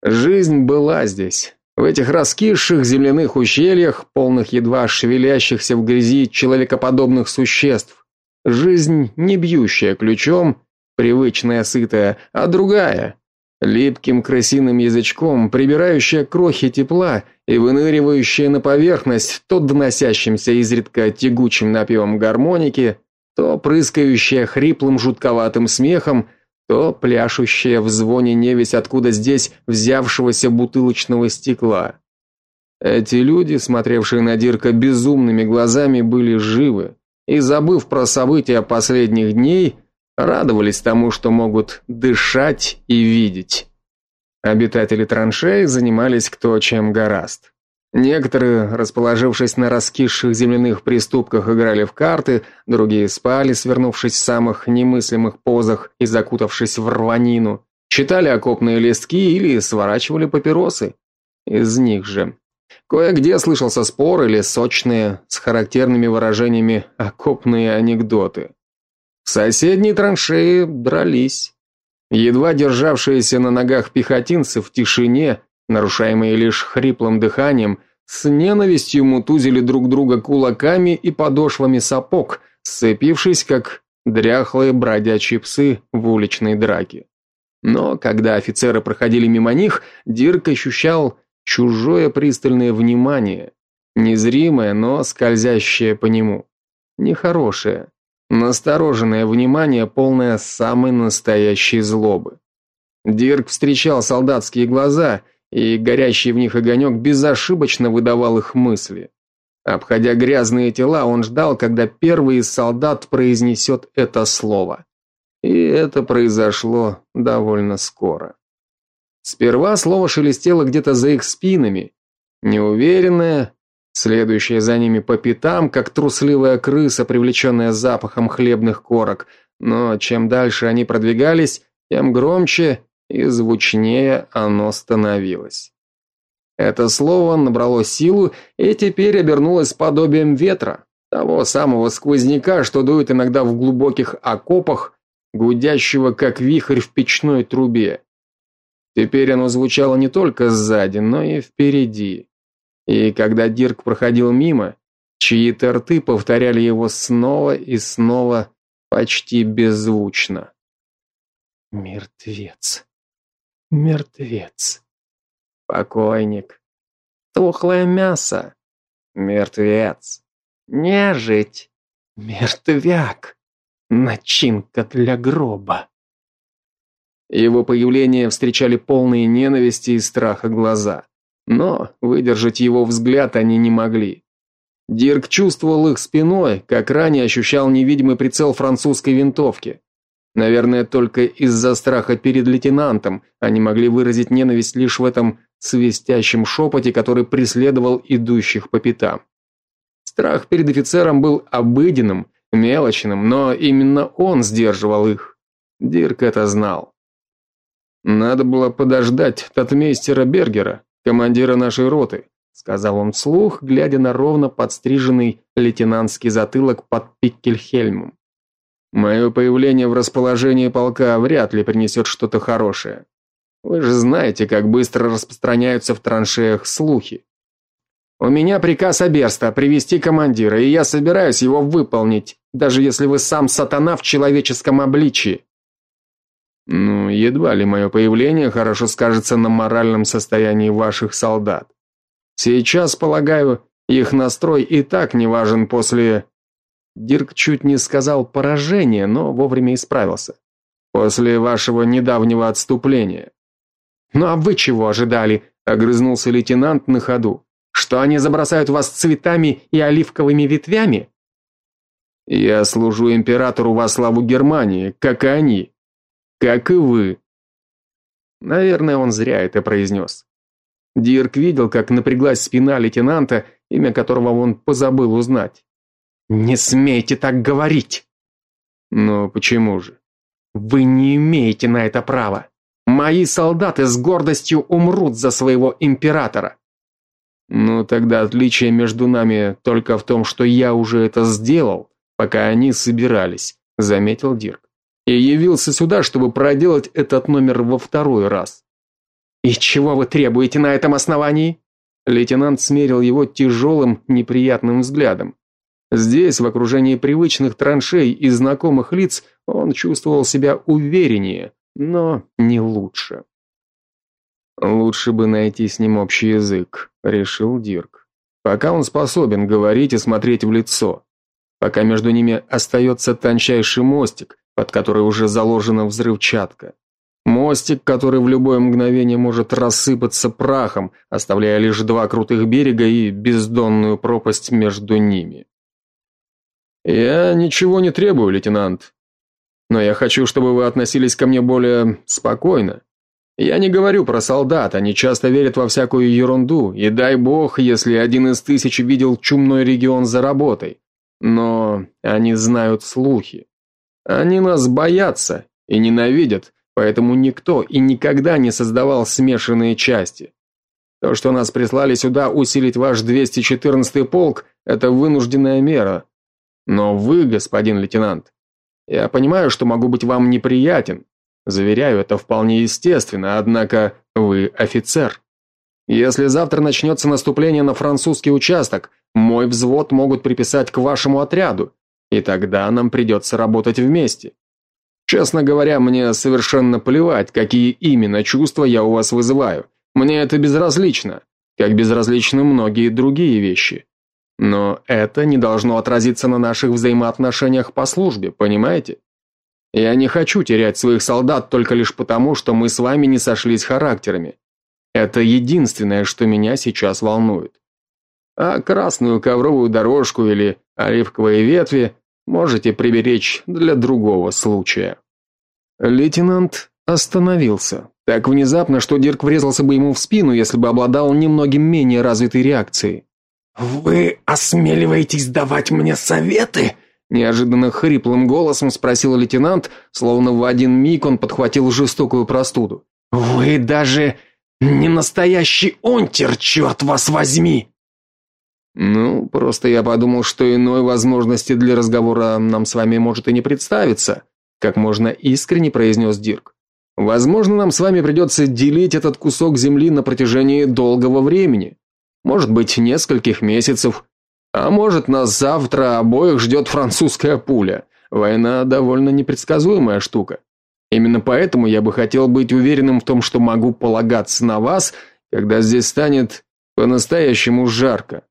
Жизнь была здесь, в этих раскисших земляных ущельях, полных едва шевелящихся в грязи человекоподобных существ. Жизнь не бьющая ключом, привычная сытая, а другая, липким крысиным язычком, прибирающая крохи тепла и выныривающая на поверхность, то доносящимся изредка тягучим напевом гармоники, то прыскающая хриплым жутковатым смехом, то пляшущая в звоне невесть откуда здесь взявшегося бутылочного стекла. Эти люди, смотревшие на Дирка безумными глазами, были живы и, забыв про события последних дней, радовались тому, что могут дышать и видеть. Обитатели траншей занимались кто чем гораст. Некоторые, расположившись на раскисших земляных приступках, играли в карты, другие спали, свернувшись в самых немыслимых позах и закутавшись в рванину, читали окопные листки или сворачивали папиросы. Из них же кое-где слышался спор или сочные с характерными выражениями окопные анекдоты. В соседней траншеи дрались. Едва державшиеся на ногах пехотинцы в тишине, нарушаемые лишь хриплым дыханием, с ненавистью мутузили друг друга кулаками и подошвами сапог, сцепившись как дряхлые бродячие псы в уличной драке. Но когда офицеры проходили мимо них, Дирк ощущал чужое пристальное внимание, незримое, но скользящее по нему. Нехорошее, настороженное внимание, полное самой настоящей злобы. Дирк встречал солдатские глаза, и горящий в них огонек безошибочно выдавал их мысли. Обходя грязные тела, он ждал, когда первый из солдат произнесет это слово. И это произошло довольно скоро. Сперва слово шелестело где-то за их спинами, неуверенное, следующее за ними по пятам, как трусливая крыса, привлеченная запахом хлебных корок. Но чем дальше они продвигались, тем громче и звучнее оно становилось. Это слово набрало силу и теперь обернулось подобием ветра, того самого сквозняка, что дует иногда в глубоких окопах, гудящего как вихрь в печной трубе. Теперь оно звучало не только сзади, но и впереди. И когда Дирк проходил мимо, чьи-то рты повторяли его снова и снова, почти беззвучно. Мертвец. Мертвец. Покойник. Тухлое мясо. Мертвец. Нежить. Мертвяк. Начинка для гроба. Его появление встречали полные ненависти и страха глаза, но выдержать его взгляд они не могли. Дирк чувствовал их спиной, как ранее ощущал невидимый прицел французской винтовки. Наверное, только из-за страха перед лейтенантом они могли выразить ненависть лишь в этом свистящем шепоте, который преследовал идущих по пятам. Страх перед офицером был обыденным, мелочным, но именно он сдерживал их. Дирк это знал. Надо было подождать татмейстера Бергера, командира нашей роты, сказал он вслух, глядя на ровно подстриженный лейтенантский затылок под Пиккельхельмом. Мое появление в расположении полка вряд ли принесет что-то хорошее. Вы же знаете, как быстро распространяются в траншеях слухи. У меня приказ Аберста привести командира, и я собираюсь его выполнить, даже если вы сам сатана в человеческом обличии. Ну, едва ли мое появление хорошо скажется на моральном состоянии ваших солдат. Сейчас, полагаю, их настрой и так не важен после Дирк чуть не сказал поражение, но вовремя исправился. После вашего недавнего отступления. Ну а вы чего ожидали? огрызнулся лейтенант на ходу. Что они забросают вас цветами и оливковыми ветвями? Я служу императору во славу Германии, как и они. Как и вы. Наверное, он зря это произнес. Дирк видел, как напряглась спина лейтенанта, имя которого он позабыл узнать. Не смейте так говорить. Но почему же? Вы не имеете на это права. Мои солдаты с гордостью умрут за своего императора. Ну тогда отличие между нами только в том, что я уже это сделал, пока они собирались, заметил Дирк. И явился сюда, чтобы проделать этот номер во второй раз. И чего вы требуете на этом основании? Лейтенант смерил его тяжелым, неприятным взглядом. Здесь, в окружении привычных траншей и знакомых лиц, он чувствовал себя увереннее, но не лучше. Лучше бы найти с ним общий язык, решил Дирк. Пока он способен говорить и смотреть в лицо, пока между ними остается тончайший мостик, под который уже заложена взрывчатка. Мостик, который в любое мгновение может рассыпаться прахом, оставляя лишь два крутых берега и бездонную пропасть между ними. Я ничего не требую, лейтенант. Но я хочу, чтобы вы относились ко мне более спокойно. Я не говорю про солдат, они часто верят во всякую ерунду, и дай бог, если один из тысяч видел чумной регион за работой. Но они знают слухи. Они нас боятся и ненавидят, поэтому никто и никогда не создавал смешанные части. То, что нас прислали сюда усилить ваш 214-й полк это вынужденная мера, но вы, господин лейтенант, я понимаю, что могу быть вам неприятен, Заверяю, это вполне естественно, однако вы офицер. Если завтра начнется наступление на французский участок, мой взвод могут приписать к вашему отряду, и тогда нам придется работать вместе. Честно говоря, мне совершенно плевать, какие именно чувства я у вас вызываю. Мне это безразлично, как безразличны многие другие вещи. Но это не должно отразиться на наших взаимоотношениях по службе, понимаете? Я не хочу терять своих солдат только лишь потому, что мы с вами не сошлись характерами. Это единственное, что меня сейчас волнует. А красную ковровую дорожку или оливковые ветви можете приберечь для другого случая. Лейтенант остановился. Так внезапно, что Дирк врезался бы ему в спину, если бы обладал немногим менее развитой реакцией. Вы осмеливаетесь давать мне советы? неожиданно хриплым голосом спросил лейтенант, словно в один миг он подхватил жестокую простуду. Вы даже не настоящий онтер, черт вас возьми. Ну, просто я подумал, что иной возможности для разговора нам с вами может и не представиться, как можно искренне произнес Дирк. Возможно, нам с вами придется делить этот кусок земли на протяжении долгого времени. Может быть, нескольких месяцев, а может, нас завтра обоих ждет французская пуля. Война довольно непредсказуемая штука. Именно поэтому я бы хотел быть уверенным в том, что могу полагаться на вас, когда здесь станет по-настоящему жарко.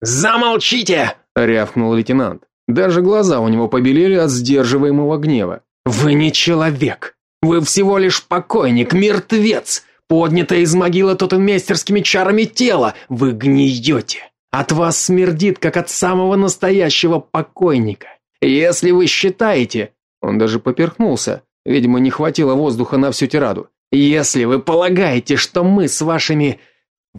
Замолчите, рявкнул лейтенант. Даже глаза у него побелели от сдерживаемого гнева. Вы не человек. Вы всего лишь покойник, мертвец, поднятое из могилы тотеммейстерскими чарами тело. Вы гниете. От вас смердит, как от самого настоящего покойника. Если вы считаете, он даже поперхнулся, видимо, не хватило воздуха на всю тираду. Если вы полагаете, что мы с вашими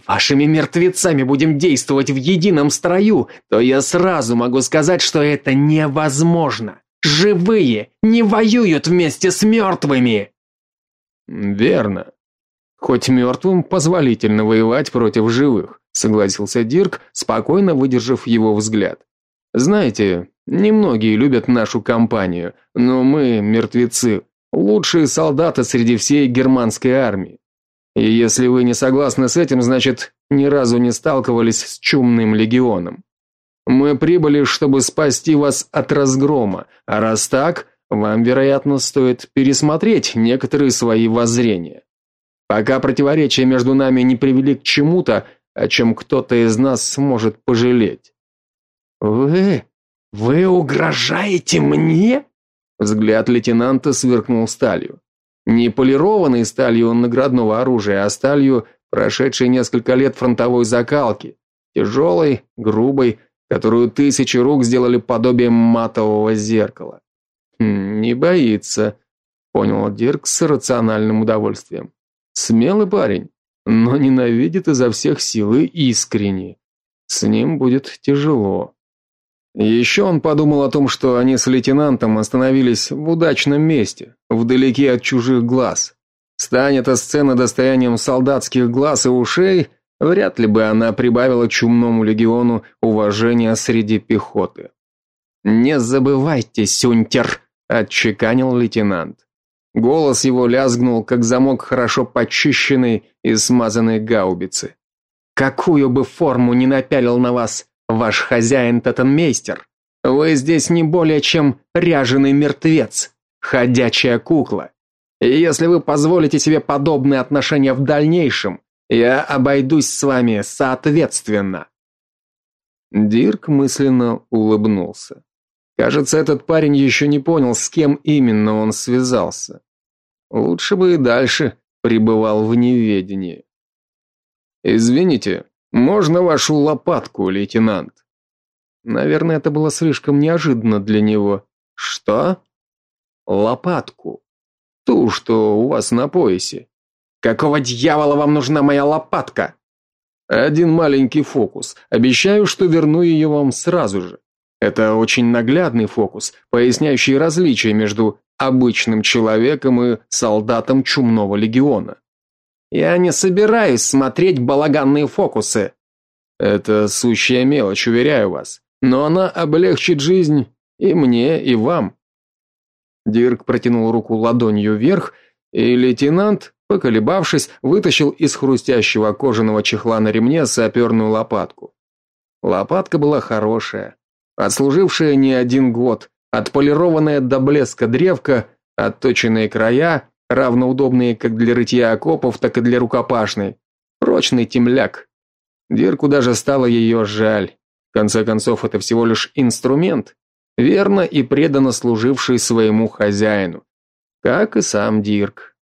вашими мертвецами будем действовать в едином строю, то я сразу могу сказать, что это невозможно. Живые не воюют вместе с мертвыми!» Верно. Хоть мертвым позволительно воевать против живых, согласился Дирк, спокойно выдержав его взгляд. Знаете, немногие любят нашу компанию, но мы мертвецы, лучшие солдаты среди всей германской армии. И если вы не согласны с этим, значит, ни разу не сталкивались с чумным легионом. Мы прибыли, чтобы спасти вас от разгрома, а раз так, вам, вероятно, стоит пересмотреть некоторые свои воззрения. Пока противоречия между нами не привели к чему-то, о чем кто-то из нас сможет пожалеть. Вы вы угрожаете мне? Взгляд лейтенанта сверкнул сталью. Не полированной сталью наградного оружия, а сталью, прошедшей несколько лет фронтовой закалки, тяжелой, грубой, которую тысячи рук сделали подобием матового зеркала. Хм, не боится, понял Дирк с рациональным удовольствием. Смелый парень, но ненавидит изо всех сил и искренне. С ним будет тяжело. Еще он подумал о том, что они с лейтенантом остановились в удачном месте, вдалеке от чужих глаз. Стань эта сцена достоянием солдатских глаз и ушей, вряд ли бы она прибавила чумному легиону уважения среди пехоты. Не забывайте, Сюнтер, отчеканил лейтенант. Голос его лязгнул, как замок хорошо почищенной и смазанной гаубицы. Какую бы форму ни напялил на вас ваш хозяин Тотенмейстер, вы здесь не более чем ряженый мертвец, ходячая кукла. И если вы позволите себе подобные отношения в дальнейшем, я обойдусь с вами соответственно. Дирк мысленно улыбнулся. Кажется, этот парень еще не понял, с кем именно он связался. Лучше бы и дальше пребывал в неведении. Извините, можно вашу лопатку, лейтенант? Наверное, это было слишком неожиданно для него. Что? Лопатку. Ту, что у вас на поясе. Какого дьявола вам нужна моя лопатка? Один маленький фокус. Обещаю, что верну ее вам сразу же. Это очень наглядный фокус, поясняющий различия между обычным человеком и солдатом чумного легиона. Я не собираюсь смотреть балаганные фокусы. Это сущая мелочь, уверяю вас, но она облегчит жизнь и мне, и вам. Дирк протянул руку ладонью вверх, и лейтенант, поколебавшись, вытащил из хрустящего кожаного чехла на ремне саперную лопатку. Лопатка была хорошая, отслужившая не один год, отполированная до блеска древка, отточенные края, равноудобные как для рытья окопов, так и для рукопашной. Прочный темляк. Дирку даже стало ее жаль. В конце концов, это всего лишь инструмент, верно и преданно служивший своему хозяину, как и сам Дирк.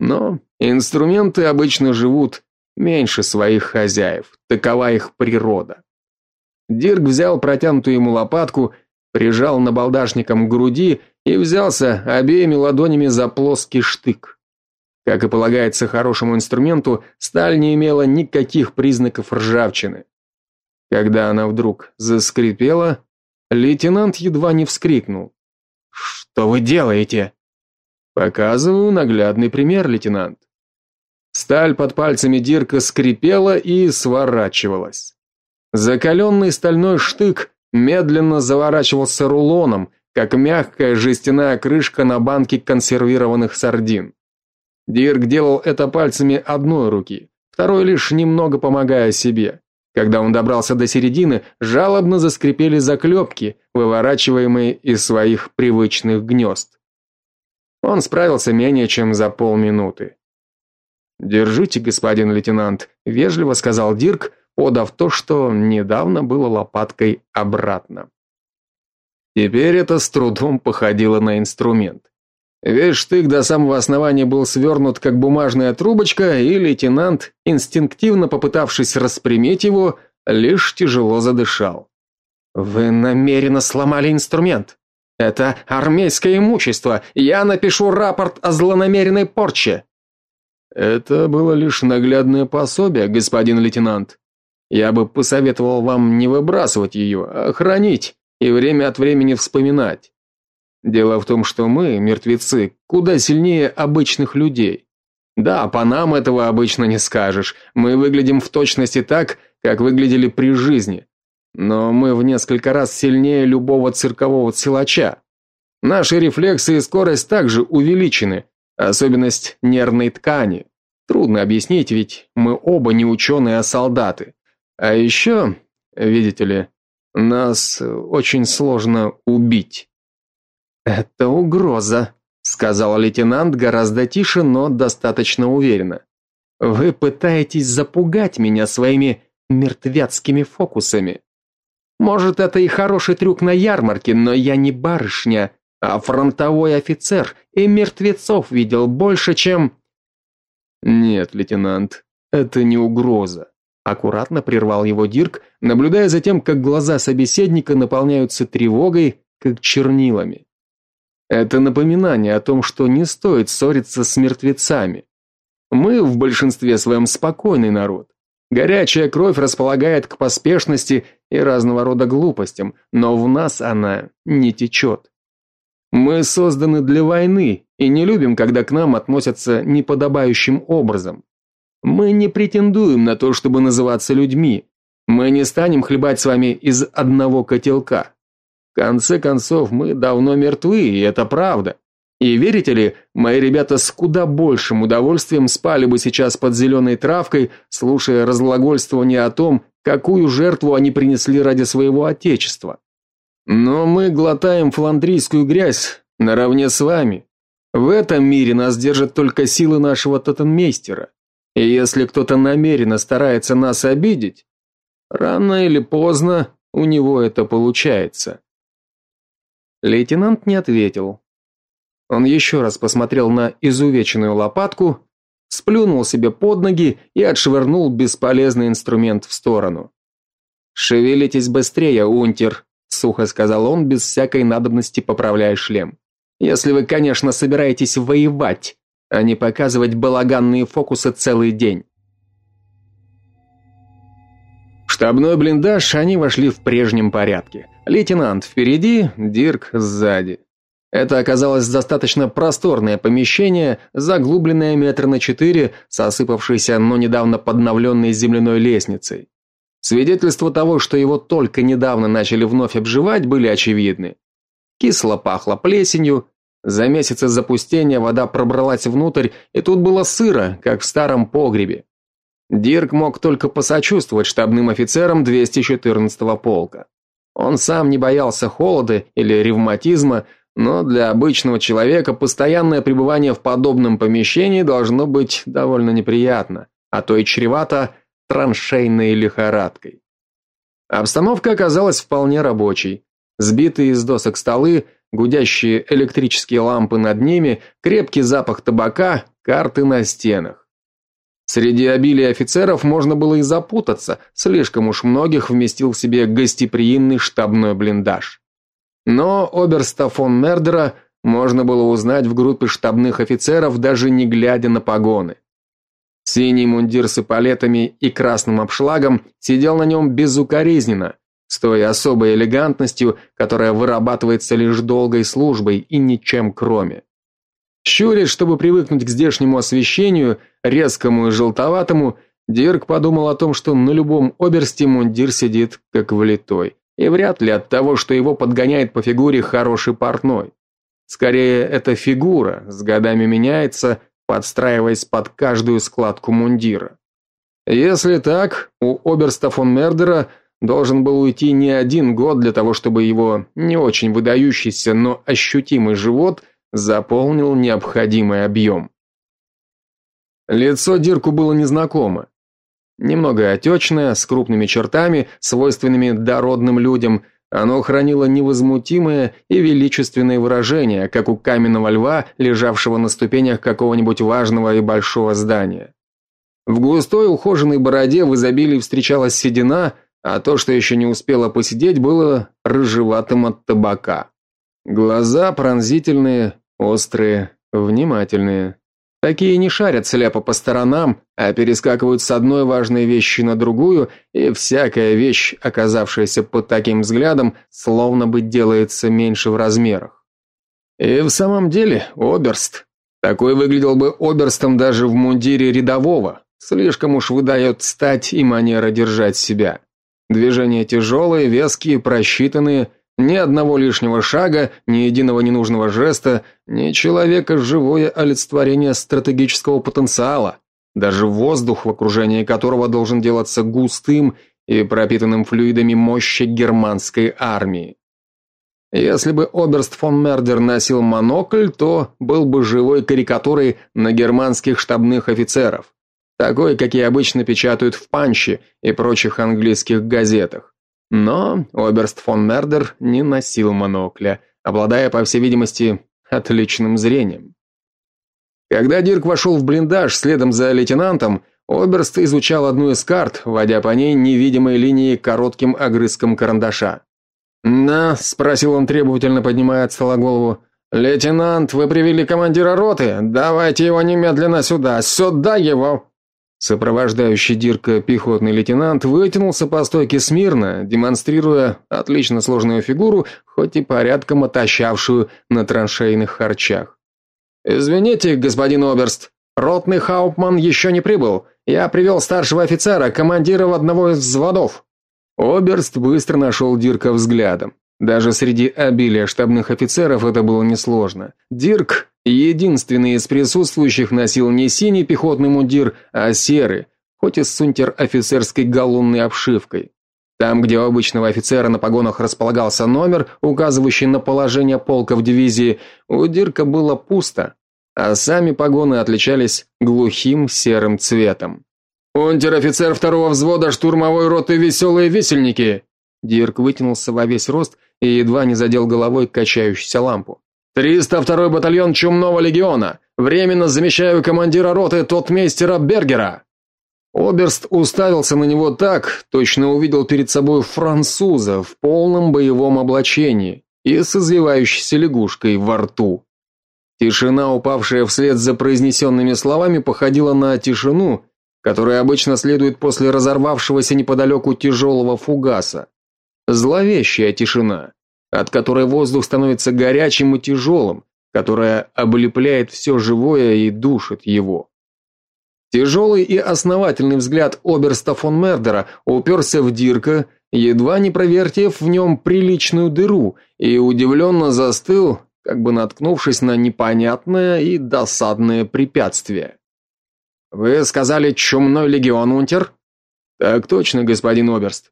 Но инструменты обычно живут меньше своих хозяев, такова их природа. Дирк взял протянутую ему лопатку, прижал набалдашником к груди и взялся обеими ладонями за плоский штык. Как и полагается хорошему инструменту, сталь не имела никаких признаков ржавчины. Когда она вдруг заскрипела, лейтенант едва не вскрикнул. Что вы делаете? Показываю наглядный пример, лейтенант. Сталь под пальцами Дирка скрипела и сворачивалась. Закаленный стальной штык медленно заворачивался рулоном, как мягкая жестяная крышка на банке консервированных сардин. Дирк делал это пальцами одной руки, второй лишь немного помогая себе. Когда он добрался до середины, жалобно заскрипели заклепки, выворачиваемые из своих привычных гнезд. Он справился менее чем за полминуты. "Держите, господин лейтенант", вежливо сказал Дирк, подав то, что недавно было лопаткой обратно. Теперь это с трудом походило на инструмент. Весь штык до самого основания был свернут как бумажная трубочка, и лейтенант, инстинктивно попытавшись распрямить его, лишь тяжело задышал. Вы намеренно сломали инструмент. Это армейское имущество. Я напишу рапорт о злонамеренной порче. Это было лишь наглядное пособие, господин лейтенант. Я бы посоветовал вам не выбрасывать ее, а хранить и время от времени вспоминать. Дело в том, что мы, мертвецы, куда сильнее обычных людей. Да, по нам этого обычно не скажешь. Мы выглядим в точности так, как выглядели при жизни. Но мы в несколько раз сильнее любого циркового силача. Наши рефлексы и скорость также увеличены, особенность нервной ткани. Трудно объяснить, ведь мы оба не ученые, а солдаты. А еще, видите ли, нас очень сложно убить. Это угроза, сказал лейтенант гораздо тише, но достаточно уверенно. Вы пытаетесь запугать меня своими мертвяцкими фокусами. Может, это и хороший трюк на ярмарке, но я не барышня, а фронтовой офицер, и мертвецов видел больше, чем Нет, лейтенант, это не угроза. Аккуратно прервал его Дирк, наблюдая за тем, как глаза собеседника наполняются тревогой, как чернилами. Это напоминание о том, что не стоит ссориться с мертвецами. Мы в большинстве своем спокойный народ. Горячая кровь располагает к поспешности и разного рода глупостям, но в нас она не течет. Мы созданы для войны и не любим, когда к нам относятся неподобающим образом. Мы не претендуем на то, чтобы называться людьми. Мы не станем хлебать с вами из одного котелка. В конце концов, мы давно мертвы, и это правда. И верите ли, мои ребята с куда большим удовольствием спали бы сейчас под зеленой травкой, слушая разглагольствование о том, какую жертву они принесли ради своего отечества. Но мы глотаем фландрийскую грязь наравне с вами. В этом мире нас держат только силы нашего тотеммейстера. И если кто-то намеренно старается нас обидеть, рано или поздно у него это получается. Лейтенант не ответил. Он еще раз посмотрел на изувеченную лопатку, сплюнул себе под ноги и отшвырнул бесполезный инструмент в сторону. Шевелитесь быстрее, унтер, сухо сказал он, без всякой надобности поправляя шлем. Если вы, конечно, собираетесь воевать, а не показывать балаганные фокусы целый день. Штабной блиндаж они вошли в прежнем порядке. Лейтенант впереди, Дирк сзади. Это оказалось достаточно просторное помещение, заглубленное метр на четыре, с осыпавшейся, но недавно подновленной земляной лестницей. Свидетельства того, что его только недавно начали вновь обживать, были очевидны. Кисло пахло плесенью, За месяцы запустения вода пробралась внутрь, и тут было сыро, как в старом погребе. Дирк мог только посочувствовать штабным офицерам 214-го полка. Он сам не боялся холода или ревматизма, но для обычного человека постоянное пребывание в подобном помещении должно быть довольно неприятно, а то и чревато траншейной лихорадкой. Обстановка оказалась вполне рабочей. Сбитые из досок столы, гудящие электрические лампы над ними, крепкий запах табака, карты на стенах. Среди обилия офицеров можно было и запутаться, слишком уж многих вместил в себе гостеприимный штабной блиндаж. Но оберста фон Мердера можно было узнать в группе штабных офицеров, даже не глядя на погоны. Синий мундир с эполетами и красным обшлагом сидел на нем безукоризненно, с той особой элегантностью, которая вырабатывается лишь долгой службой и ничем кроме. Щурясь, чтобы привыкнуть к здешнему освещению, резкому и желтоватому, Дирк подумал о том, что на любом оберсте мундир сидит как влитой, и вряд ли от того, что его подгоняет по фигуре хороший портной. Скорее, эта фигура с годами меняется, подстраиваясь под каждую складку мундира. Если так, у оберста фон Мердера должен был уйти не один год для того, чтобы его не очень выдающийся, но ощутимый живот заполнил необходимый объем. Лицо Дирку было незнакомо. Немного отечное, с крупными чертами, свойственными дородным людям, оно хранило невозмутимое и величественное выражение, как у каменного льва, лежавшего на ступенях какого-нибудь важного и большого здания. В густой ухоженной бороде в изобилии встречалась седина, а то, что еще не успело посидеть, было рыжеватым от табака. Глаза пронзительные, острые, внимательные. Такие не шарят слепо по сторонам, а перескакивают с одной важной вещи на другую, и всякая вещь, оказавшаяся под таким взглядом, словно бы делается меньше в размерах. И в самом деле, оберст. Такой выглядел бы оберстом даже в мундире рядового. Слишком уж выдает стать и манера держать себя. Движения тяжелые, веские, просчитанные, ни одного лишнего шага, ни единого ненужного жеста, ни человека живое олицетворение стратегического потенциала. Даже воздух, в окружении которого должен делаться густым и пропитанным флюидами мощи германской армии. Если бы оберст фон Мердер носил монокль, то был бы живой карикатурой на германских штабных офицеров, такой, какие обычно печатают в Панче и прочих английских газетах. Но оберст фон Мердер не носил монокля, обладая, по всей видимости, отличным зрением. Когда Дирк вошел в блиндаж следом за лейтенантом, оберст изучал одну из карт, вводя по ней невидимой линией коротким огрызком карандаша. "На", спросил он требовательно, поднимая от стола голову. "Лейтенант, вы привели командира роты? Давайте его немедленно сюда, сюда его!" Сопровождающий Дирка пехотный лейтенант вытянулся по стойке смирно, демонстрируя отлично сложную фигуру, хоть и порядком отощавшую на траншейных харчах. Извините, господин оберст, ротный Хаупман еще не прибыл. Я привел старшего офицера, командира одного из взводов. Оберст быстро нашел Дирка взглядом. Даже среди обилия штабных офицеров это было несложно. Дирк Единственный из присутствующих носил не синий пехотный мундир, а серый, хоть и с унтер-офицерской галунной обшивкой. Там, где у обычного офицера на погонах располагался номер, указывающий на положение полка в дивизии, у Дирка было пусто, а сами погоны отличались глухим серым цветом. Унтер-офицер второго взвода штурмовой роты Веселые висельники. Дирк вытянулся во весь рост и едва не задел головой качающуюся лампу. 302-й батальон Чумного легиона. Временно замещаю командира роты тотмейстера Бергера. Оберст уставился на него так, точно увидел перед собой француза в полном боевом облачении и с извивающейся лягушкой во рту. Тишина, упавшая вслед за произнесенными словами, походила на тишину, которая обычно следует после разорвавшегося неподалеку тяжелого фугаса. Зловещая тишина от которой воздух становится горячим и тяжелым, которая облепляет все живое и душит его. Тяжелый и основательный взгляд оберста фон Мердера уперся в Дирка, едва не провертев в нем приличную дыру, и удивленно застыл, как бы наткнувшись на непонятное и досадное препятствие. Вы сказали чумной легион, унтер? Так точно, господин оберст.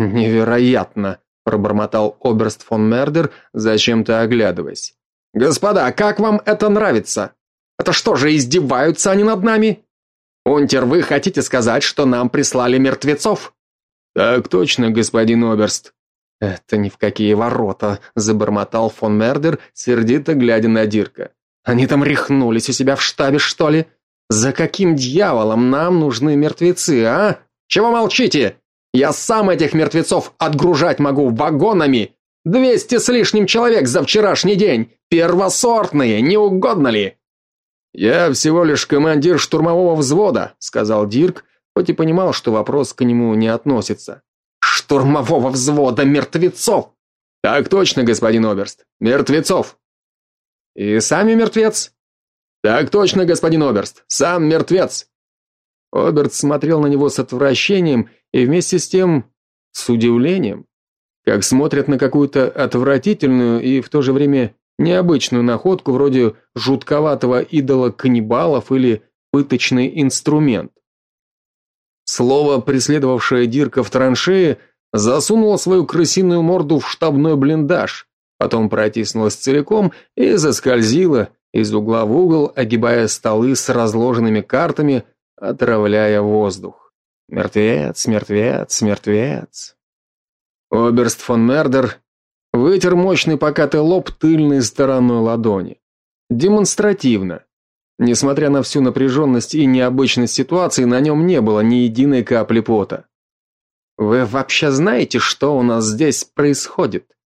Невероятно, пробормотал оберст фон Мердер, зачем-то оглядываясь. Господа, как вам это нравится? Это что же издеваются они над нами? Унтер, вы хотите сказать, что нам прислали мертвецов? Так точно, господин оберст. Это ни в какие ворота, забормотал фон Мердер, сердито глядя на Дирка. Они там рехнулись у себя в штабе, что ли? За каким дьяволом нам нужны мертвецы, а? Чего молчите? Я сам этих мертвецов отгружать могу вагонами. Двести с лишним человек за вчерашний день. Первосортные, не угодно ли? Я всего лишь командир штурмового взвода, сказал Дирк, хоть и понимал, что вопрос к нему не относится штурмового взвода мертвецов. Так точно, господин оберст. Мертвецов. И сами мертвец? Так точно, господин оберст. Сам мертвец. Оберст смотрел на него с отвращением и вместе с тем с удивлением, как смотрят на какую-то отвратительную и в то же время необычную находку вроде жутковатого идола каннибалов или пыточный инструмент. Слово, преследовавшее Дирка в траншее, засунула свою крысиную морду в штабной блиндаж, потом протиснулась целиком и заскользила из угла в угол, огибая столы с разложенными картами, отравляя воздух. Мертвец, мертвец, мертвец. Оберст фон Мердер вытер мощный покатый лоб тыльной стороной ладони. Демонстративно. Несмотря на всю напряженность и необычность ситуации, на нем не было ни единой капли пота. Вы вообще знаете, что у нас здесь происходит?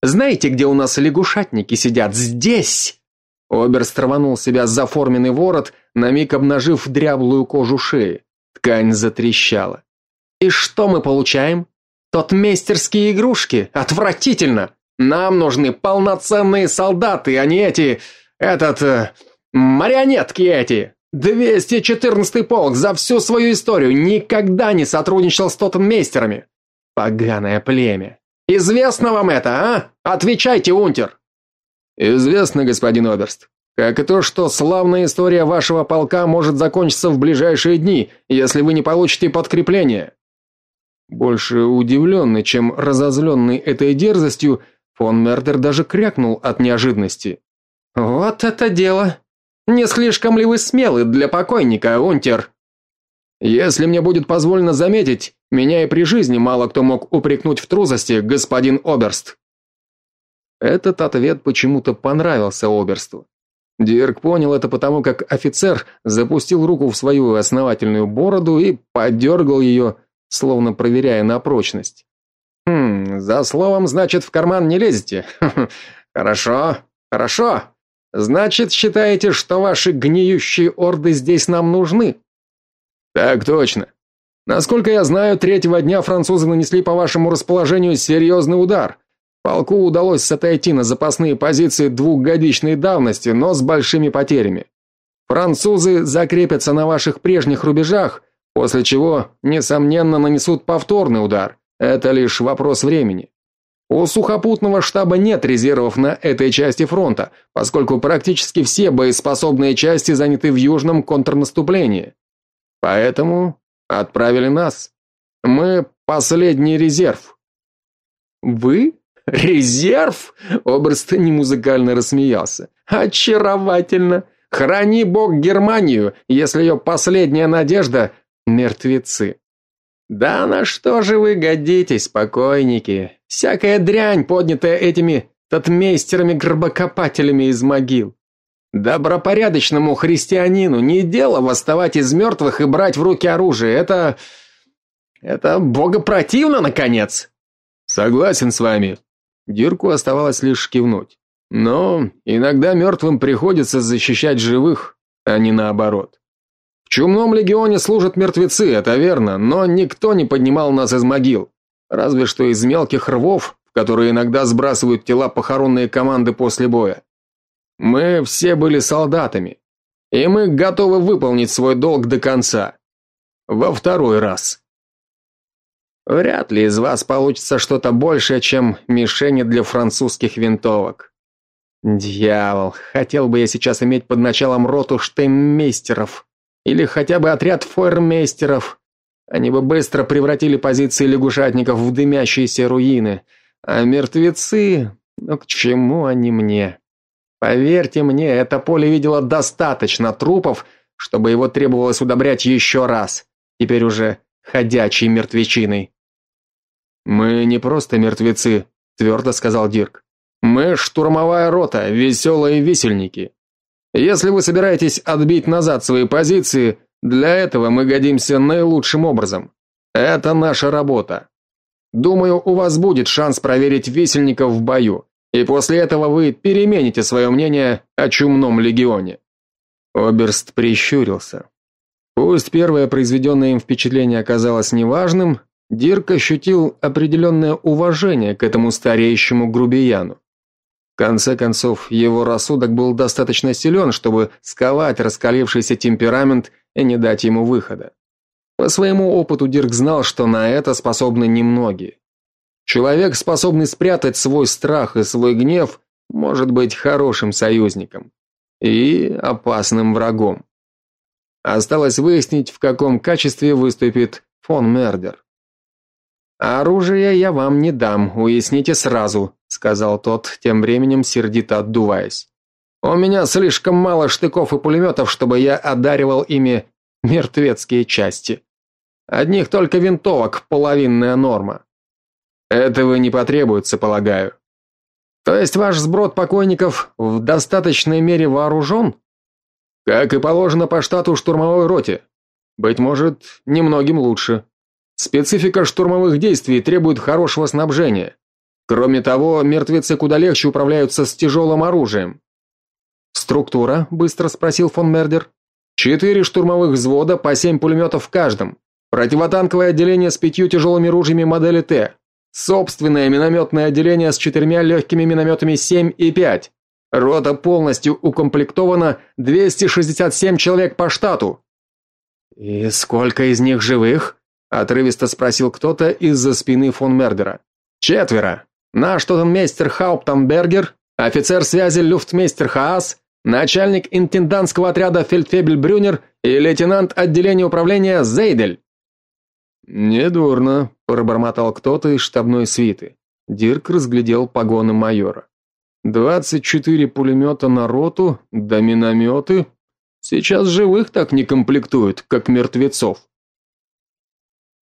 Знаете, где у нас лягушатники сидят? Здесь!» Оберст рванул себя за форменный ворот, на миг обнажив дряблую кожу шеи. Ткань затрещала. «И что мы получаем? Тот местерские игрушки? Отвратительно! Нам нужны полноценные солдаты, а не эти... этот... Э, марионетки эти!» 214-й полк за всю свою историю никогда не сотрудничал с тотеммейстерами. Поганое племя. Известно вам это, а? Отвечайте, унтер. Известно, господин оберст. Как и то, что славная история вашего полка может закончиться в ближайшие дни, если вы не получите подкрепление. Больше удивленный, чем разозленный этой дерзостью, фон Мердер даже крякнул от неожиданности. Вот это дело. Не слишком ли вы смелы для покойника, Унтер? Если мне будет позволено заметить, меня и при жизни мало кто мог упрекнуть в трусости, господин Оберст. Этот ответ почему-то понравился Оберсту. Дирк понял это потому, как офицер запустил руку в свою основательную бороду и подергал ее, словно проверяя на прочность. Хм, за словом, значит, в карман не лезете. Хорошо, хорошо. Значит, считаете, что ваши гниющие орды здесь нам нужны? Так точно. Насколько я знаю, третьего дня французы нанесли по вашему расположению серьезный удар. Полку удалось отойти на запасные позиции двухгодичной давности, но с большими потерями. Французы закрепятся на ваших прежних рубежах, после чего несомненно нанесут повторный удар. Это лишь вопрос времени. У сухопутного штаба нет резервов на этой части фронта, поскольку практически все боеспособные части заняты в южном контрнаступлении. Поэтому отправили нас. Мы последний резерв. Вы? Резерв? Оберст музыкально рассмеялся. Очаровательно. Храни бог Германию, если ее последняя надежда мертвецы. Да на что же вы годитесь, покойники? Всякая дрянь, поднятая этими татмейстерами-гробокопателями из могил. Добропорядочному христианину не дело восставать из мертвых и брать в руки оружие. Это это богопротивно наконец. Согласен с вами. Дирку оставалось лишь кивнуть. Но иногда мертвым приходится защищать живых, а не наоборот. В чумном легионе служат мертвецы, это верно, но никто не поднимал нас из могил разве что из мелких рвов, в которые иногда сбрасывают тела похоронные команды после боя. Мы все были солдатами, и мы готовы выполнить свой долг до конца. Во второй раз. Вряд ли из вас получится что-то большее, чем мишени для французских винтовок. Дьявол, хотел бы я сейчас иметь под началом роту штейммейстеров или хотя бы отряд фойермейстеров. Они бы быстро превратили позиции лягушатников в дымящиеся руины, а мертвецы, ну к чему они мне? Поверьте мне, это поле видело достаточно трупов, чтобы его требовалось удобрять еще раз. Теперь уже ходячей мертвечиной. Мы не просто мертвецы, твердо сказал Дирк. Мы штурмовая рота, веселые висельники. Если вы собираетесь отбить назад свои позиции, для этого мы годимся наилучшим образом. Это наша работа. Думаю, у вас будет шанс проверить висельников в бою, и после этого вы перемените свое мнение о чумном легионе. Оберст прищурился. Пусть первое произведенное им впечатление оказалось неважным, Дирк ощутил определенное уважение к этому стареющему грубияну. В конце концов, его рассудок был достаточно силен, чтобы сковать раскалившийся темперамент и не дать ему выхода. По своему опыту Дирк знал, что на это способны немногие. Человек, способный спрятать свой страх и свой гнев, может быть хорошим союзником и опасным врагом. Осталось выяснить, в каком качестве выступит фон Мердер. Оружие я вам не дам, уясните сразу, сказал тот, тем временем сердито отдуваясь. У меня слишком мало штыков и пулеметов, чтобы я одаривал ими мертвецкие части. Одних только винтовок половинная норма. Этого не потребуется, полагаю. То есть ваш сброд покойников в достаточной мере вооружен? Как и положено по штату штурмовой роте. Быть может, немногим лучше. Специфика штурмовых действий требует хорошего снабжения. Кроме того, мертвецы куда легче управляются с тяжелым оружием. Структура, быстро спросил фон Мердер. Четыре штурмовых взвода по семь пулеметов в каждом. Противотанковое отделение с пятью тяжелыми ружьями модели Т. Собственное минометное отделение с четырьмя легкими минометами 7 и 5. Рота полностью укомплектована 267 человек по штату. И сколько из них живых? Отрывисто спросил кто-то из-за спины фон Мердера. Четверо. Наш тотенмейстер Хауптамбергер, офицер связи Люфтмейстер Хаас, начальник интендантского отряда Фельдфебель Брюнер и лейтенант отделения управления Зейдель. Недурно, пробормотал кто-то из штабной свиты. Дирк разглядел погоны майора. Двадцать четыре пулемета на роту, да минометы. Сейчас живых так не комплектуют, как мертвецов.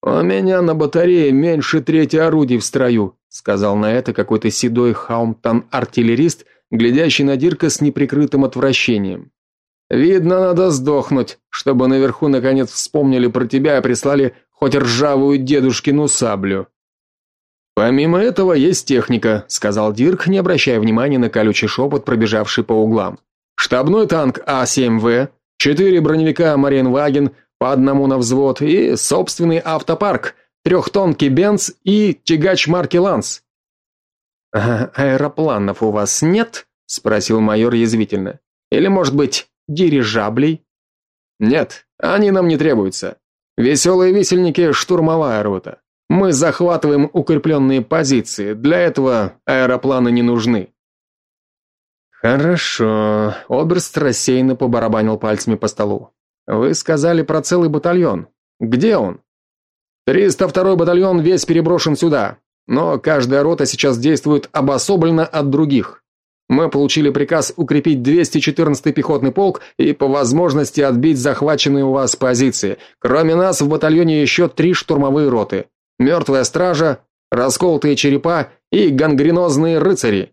У меня на батарее меньше трети орудий в строю, сказал на это какой-то седой хаумтон-артиллерист, глядящий на Дирка с неприкрытым отвращением. Видно, надо сдохнуть, чтобы наверху наконец вспомнили про тебя и прислали хоть ржавую дедушкину саблю. Помимо этого есть техника, сказал Дирк, не обращая внимания на колючий шепот, пробежавший по углам. Штабной танк А7В, четыре броневика Маринваген, по одному на взвод и собственный автопарк, трехтонкий Бенц и тягач марки Ланс. А аэропланов у вас нет? спросил майор язвительно. Или, может быть, дирижаблей? Нет, они нам не требуются. Веселые висельники штурмовая рота. Мы захватываем укрепленные позиции. Для этого аэропланы не нужны. Хорошо. Оберст рассеянно побарабанил пальцами по столу. Вы сказали про целый батальон. Где он? 302-й батальон весь переброшен сюда, но каждая рота сейчас действует обособленно от других. Мы получили приказ укрепить 214-й пехотный полк и по возможности отбить захваченные у вас позиции. Кроме нас в батальоне еще три штурмовые роты: Мертвая стража, расколотые черепа и гангренозные рыцари.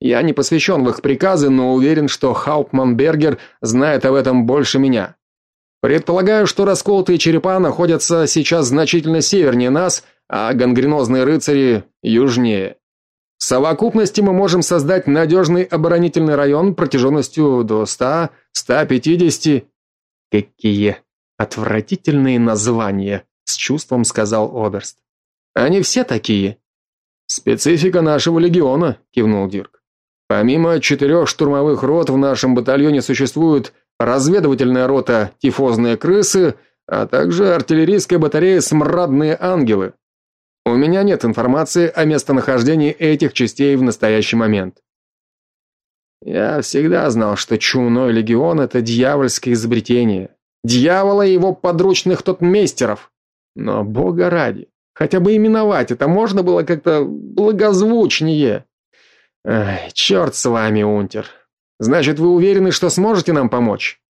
Я не посвящен в их приказы, но уверен, что Хауптман Бергер знает об этом больше меня. Предполагаю, что расколотые черепа находятся сейчас значительно севернее нас, а гангренозные рыцари южнее. В совокупности мы можем создать надежный оборонительный район протяженностью до 100-150. Какие отвратительные названия, с чувством сказал Оберст. Они все такие. Специфика нашего легиона, кивнул Дирк. Помимо четырех штурмовых рот в нашем батальоне существует разведывательная рота Тифозные крысы, а также артиллерийская батарея Смрадные ангелы. У меня нет информации о местонахождении этих частей в настоящий момент. Я всегда знал, что чумной легион это дьявольское изобретение. Дьявола и его подручных тотмейстеров. Но бога ради, хотя бы именовать это можно было как-то благозвучнее. Ай, черт с вами, Унтер. Значит, вы уверены, что сможете нам помочь?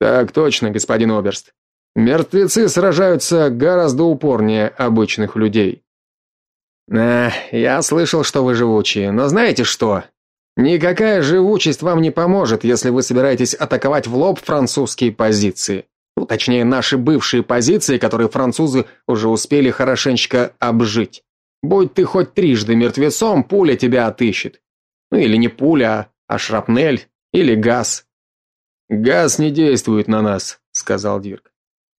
Так точно, господин Оберст. Мертвецы сражаются гораздо упорнее обычных людей. Э, я слышал, что вы живучие, но знаете что? Никакая живучесть вам не поможет, если вы собираетесь атаковать в лоб французские позиции. Ну, точнее, наши бывшие позиции, которые французы уже успели хорошенечко обжить. Будь ты хоть трижды мертвецом, пуля тебя отыщет. Ну или не пуля, а шрапнель или газ. Газ не действует на нас, сказал Дирк.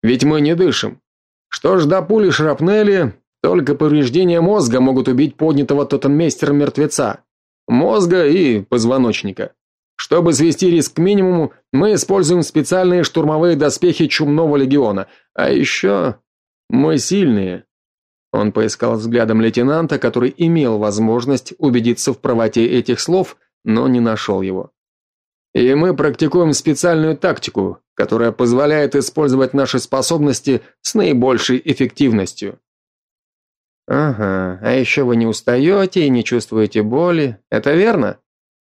Ведь мы не дышим. Что ж до пули шрапнели, только повреждения мозга могут убить поднятого тотеммейстера мертвеца. Мозга и позвоночника. Чтобы свести риск к минимуму, мы используем специальные штурмовые доспехи Чумного легиона. А еще мы сильные. Он поискал взглядом лейтенанта, который имел возможность убедиться в правоте этих слов, но не нашел его. И мы практикуем специальную тактику, которая позволяет использовать наши способности с наибольшей эффективностью. Ага, а еще вы не устаете и не чувствуете боли. Это верно?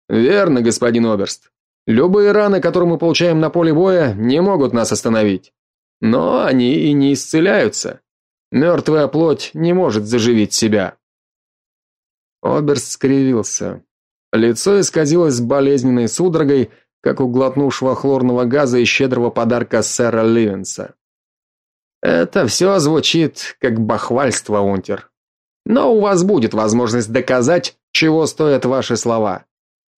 Верно, господин Оберст. Любые раны, которые мы получаем на поле боя, не могут нас остановить. Но они и не исцеляются. Мертвая плоть не может заживить себя. Оберст скривился. Лицо исказилось болезненной судорогой, как у глотнувшего хлорного газа и щедрого подарка сэра Ливенса. Это все звучит как бахвальство, Унтер. Но у вас будет возможность доказать, чего стоят ваши слова.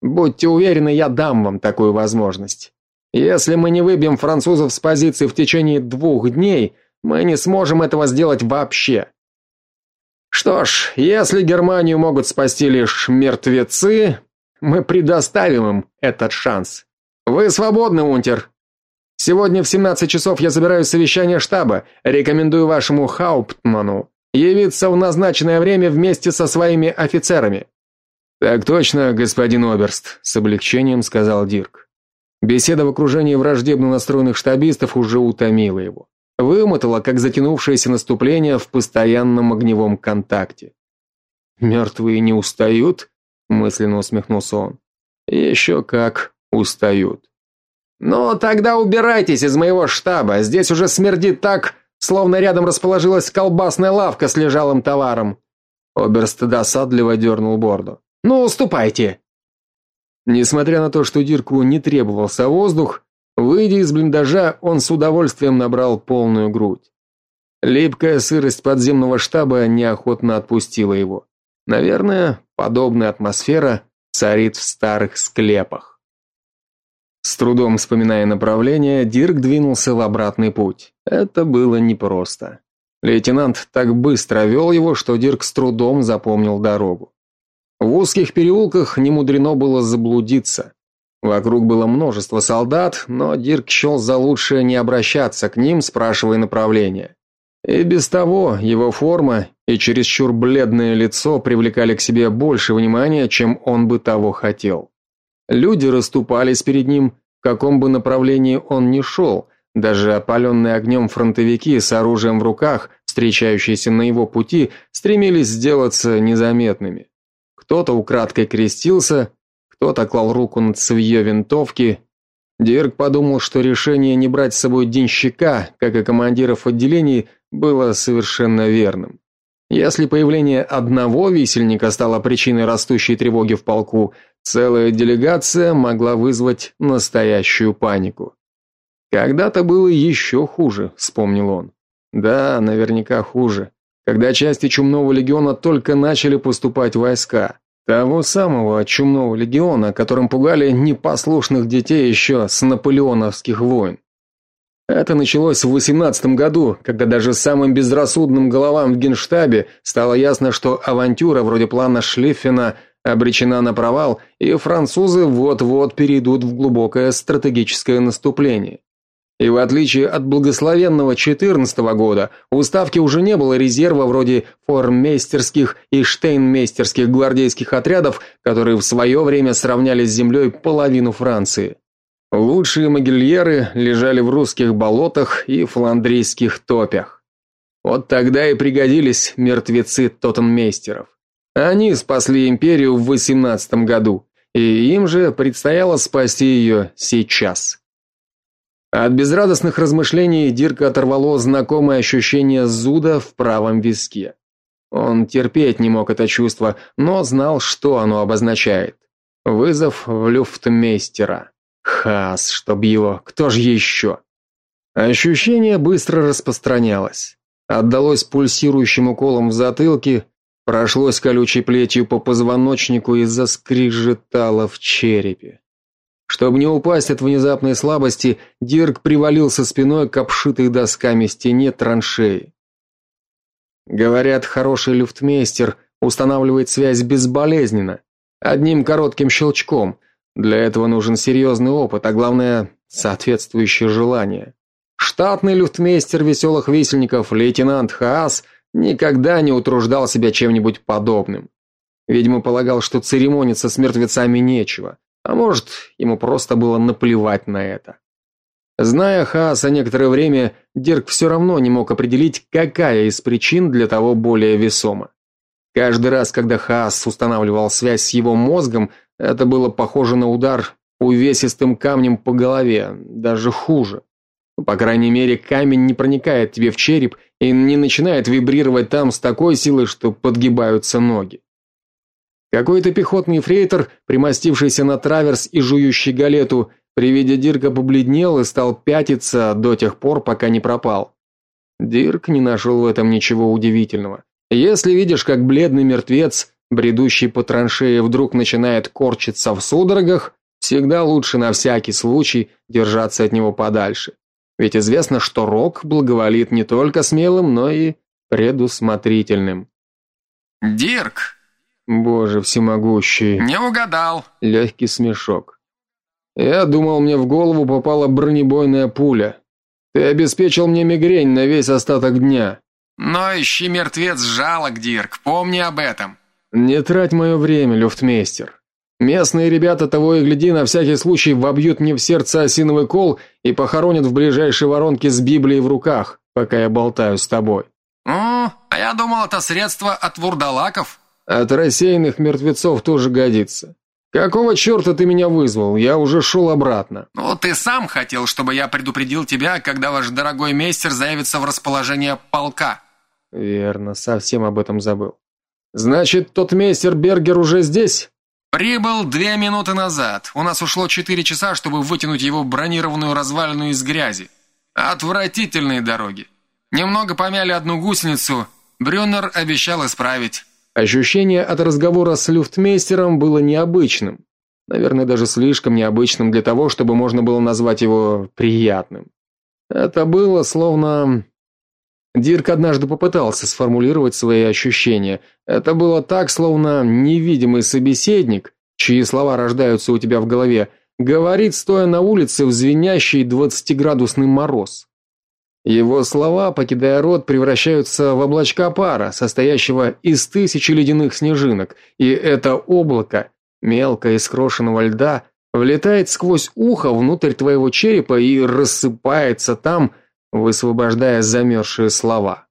Будьте уверены, я дам вам такую возможность. Если мы не выбьем французов с позиции в течение двух дней, мы не сможем этого сделать вообще. Что ж, если Германию могут спасти лишь мертвецы, мы предоставим им этот шанс. Вы свободны, Унтер. Сегодня в 17 часов я собираю совещание штаба. Рекомендую вашему Хауптману явиться в назначенное время вместе со своими офицерами. Так точно, господин Оберст, с облегчением сказал Дирк. Беседа в окружении враждебно настроенных штабистов уже утомила его. Вымотала, как затянувшееся наступление в постоянном огневом контакте. «Мертвые не устают?» Мысленно усмехнулся он. «Еще как устают. Ну, тогда убирайтесь из моего штаба. Здесь уже смердит так, словно рядом расположилась колбасная лавка с лежалым товаром. Оберст досадливо дернул борду. Ну, уступайте. Несмотря на то, что Дирку не требовался воздух, выйдя из блиндажа, он с удовольствием набрал полную грудь. Липкая сырость подземного штаба неохотно отпустила его. Наверное, подобная атмосфера царит в старых склепах. С трудом вспоминая направление, Дирк двинулся в обратный путь. Это было непросто. Лейтенант так быстро вел его, что Дирк с трудом запомнил дорогу. В узких переулках не мудрено было заблудиться. Вокруг было множество солдат, но Дирк счел за лучшее не обращаться к ним, спрашивая направление. И без того его форма и чересчур бледное лицо привлекали к себе больше внимания, чем он бы того хотел. Люди расступались перед ним, в каком бы направлении он ни шел, даже опаленные огнем фронтовики с оружием в руках, встречающиеся на его пути, стремились сделаться незаметными. Кто-то украдкой крестился, кто-то клал руку над цевьё винтовки. Дирк подумал, что решение не брать с собой денщика, как и командиров отделений, было совершенно верным. Если появление одного висельника стало причиной растущей тревоги в полку, Целая делегация могла вызвать настоящую панику. Когда-то было еще хуже, вспомнил он. Да, наверняка хуже. Когда части Чумного легиона только начали поступать войска, того самого Чумного легиона, которым пугали непослушных детей еще с наполеоновских войн. Это началось в 18 году, когда даже самым безрассудным головам в Генштабе стало ясно, что авантюра вроде плана Шлиффена обречена на провал, и французы вот-вот перейдут в глубокое стратегическое наступление. И в отличие от благословенного 14 года, у ставки уже не было резерва вроде форммейстерских и штейнмейстерских гвардейских отрядов, которые в свое время сравняли с землей половину Франции. Лучшие могильеры лежали в русских болотах и фландрийских топях. Вот тогда и пригодились мертвецы тотенмейстеров. Они спасли империю в 18 году, и им же предстояло спасти ее сейчас. От безрадостных размышлений Дирка оторвало знакомое ощущение зуда в правом виске. Он терпеть не мог это чувство, но знал, что оно обозначает. Вызов в люфтмейстера. Хас, чтоб его, кто же еще? Ощущение быстро распространялось. Отдалось пульсирующим уколом в затылке, прошлось колючей плетью по позвоночнику и заскрежетало в черепе. Чтобы не упасть от внезапной слабости, Дирк привалился спиной к обшитой досками стене траншеи. Говорят, хороший люфтмейстер устанавливает связь безболезненно, одним коротким щелчком. Для этого нужен серьезный опыт, а главное соответствующее желание. Штатный люфтмейстер веселых висельников лейтенант Хаас никогда не утруждал себя чем-нибудь подобным. Видимо, полагал, что церемониться с мертвецами нечего. А может, ему просто было наплевать на это. Зная Хааса некоторое время, Дирк все равно не мог определить, какая из причин для того более весома. Каждый раз, когда Хаас устанавливал связь с его мозгом, это было похоже на удар увесистым камнем по голове, даже хуже. По крайней мере, камень не проникает тебе в череп и не начинает вибрировать там с такой силой, что подгибаются ноги. Какой-то пехотный фрейтор, примостившийся на траверс и жующий галету, при виде Дирка побледнел и стал пятиться до тех пор, пока не пропал. Дирк не нашел в этом ничего удивительного. Если видишь, как бледный мертвец, бредущий по траншее, вдруг начинает корчиться в судорогах, всегда лучше на всякий случай держаться от него подальше. Ведь известно, что рок благоволит не только смелым, но и предусмотрительным. Дирк, Боже всемогущий. Не угадал. Легкий смешок. Я думал, мне в голову попала бронебойная пуля. Ты обеспечил мне мигрень на весь остаток дня. Но ищи мертвец жалок, Дирк, помни об этом. Не трать мое время, люфтмейстер. Местные ребята того и гляди на всякий случай вобьют мне в сердце осиновый кол и похоронят в ближайшей воронке с Библией в руках, пока я болтаю с тобой. Ну, а я думал, это средство от вурдалаков. От рассеянных мертвецов тоже годится. Какого черта ты меня вызвал? Я уже шел обратно. Ну, ты сам хотел, чтобы я предупредил тебя, когда ваш дорогой мейстер заявится в расположение полка. Верно, совсем об этом забыл. Значит, тот мейстер Бергер уже здесь? Прибыл две минуты назад. У нас ушло четыре часа, чтобы вытянуть его бронированную развалину из грязи. Отвратительные дороги. Немного помяли одну гусеницу. Брюнер обещал исправить. Ощущение от разговора с люфтмейстером было необычным. Наверное, даже слишком необычным для того, чтобы можно было назвать его приятным. Это было словно Дирк однажды попытался сформулировать свои ощущения. Это было так, словно невидимый собеседник, чьи слова рождаются у тебя в голове, говорит, стоя на улице в звенящий двадцатиградусный мороз. Его слова, покидая рот, превращаются в облачка пара, состоящего из тысячи ледяных снежинок, и это облако, мелкое из крошенного льда, влетает сквозь ухо внутрь твоего черепа и рассыпается там, высвобождая замерзшие слова.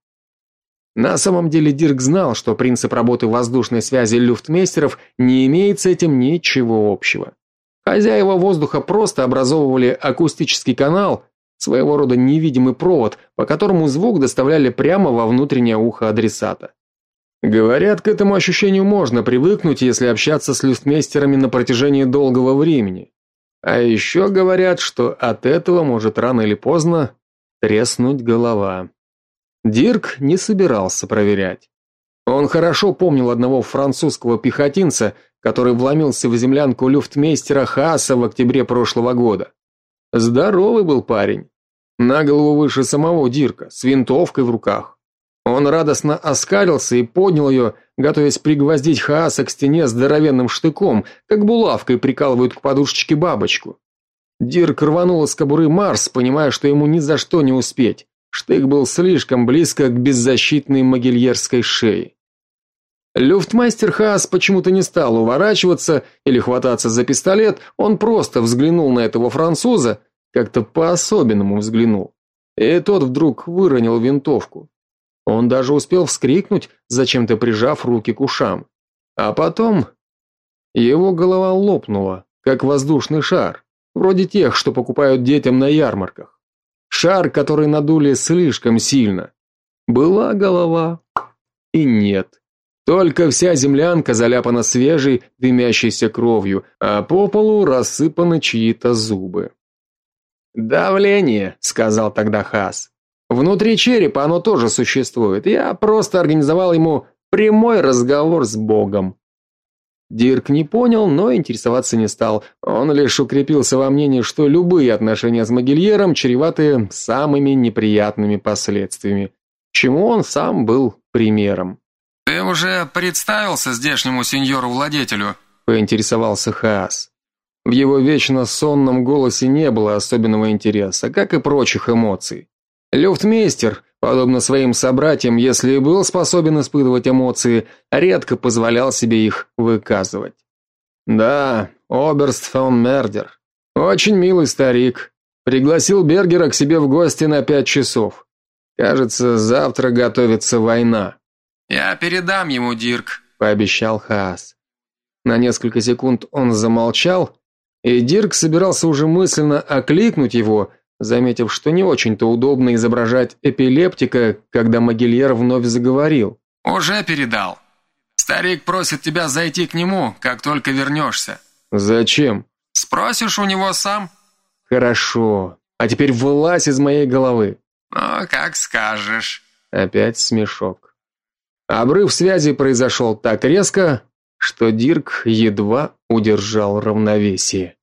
На самом деле Дирк знал, что принцип работы воздушной связи люфтмейстеров не имеет с этим ничего общего. Хозяева воздуха просто образовывали акустический канал, своего рода невидимый провод, по которому звук доставляли прямо во внутреннее ухо адресата. Говорят, к этому ощущению можно привыкнуть, если общаться с люстмейстерами на протяжении долгого времени. А еще говорят, что от этого может рано или поздно треснуть голова. Дирк не собирался проверять. Он хорошо помнил одного французского пехотинца, который вломился в землянку люфтмейстера Хааса в октябре прошлого года. Здоровый был парень. На голову выше самого Дирка, с винтовкой в руках. Он радостно оскалился и поднял ее, готовясь пригвоздить Хааса к стене здоровенным штыком, как булавкой прикалывают к подушечке бабочку. Дирк рванул из кобуры Марс, понимая, что ему ни за что не успеть. Штык был слишком близко к беззащитной могильерской шее. Люфтмастер Хаас почему-то не стал уворачиваться или хвататься за пистолет, он просто взглянул на этого француза, как-то по-особенному взглянул. И тот вдруг выронил винтовку. Он даже успел вскрикнуть, зачем-то прижав руки к ушам. А потом его голова лопнула, как воздушный шар, вроде тех, что покупают детям на ярмарках. Шар, который надули слишком сильно. Была голова и нет. Только вся землянка заляпана свежей, дымящейся кровью, а по полу рассыпаны чьи-то зубы. Давление, сказал тогда Хас. Внутри черепа оно тоже существует. Я просто организовал ему прямой разговор с Богом. Дирк не понял, но интересоваться не стал. Он лишь укрепился во мнении, что любые отношения с Могильером чреваты самыми неприятными последствиями, чему он сам был примером. Ты уже представился здешнему сеньору-владетелю? поинтересовался Хаас. В его вечно сонном голосе не было особенного интереса, как и прочих эмоций. Люфтмейстер, подобно своим собратьям, если и был способен испытывать эмоции, редко позволял себе их выказывать. Да, Оберст фон Мердер. Очень милый старик. Пригласил Бергера к себе в гости на пять часов. Кажется, завтра готовится война. Я передам ему, Дирк, пообещал Хаас. На несколько секунд он замолчал, и Дирк собирался уже мысленно окликнуть его, заметив, что не очень-то удобно изображать эпилептика, когда Могильер вновь заговорил. Уже передал. Старик просит тебя зайти к нему, как только вернешься». Зачем? Спросишь у него сам. Хорошо. А теперь вылазь из моей головы. Ну, как скажешь. Опять смешок. Обрыв связи произошел так резко, что Дирк едва удержал равновесие.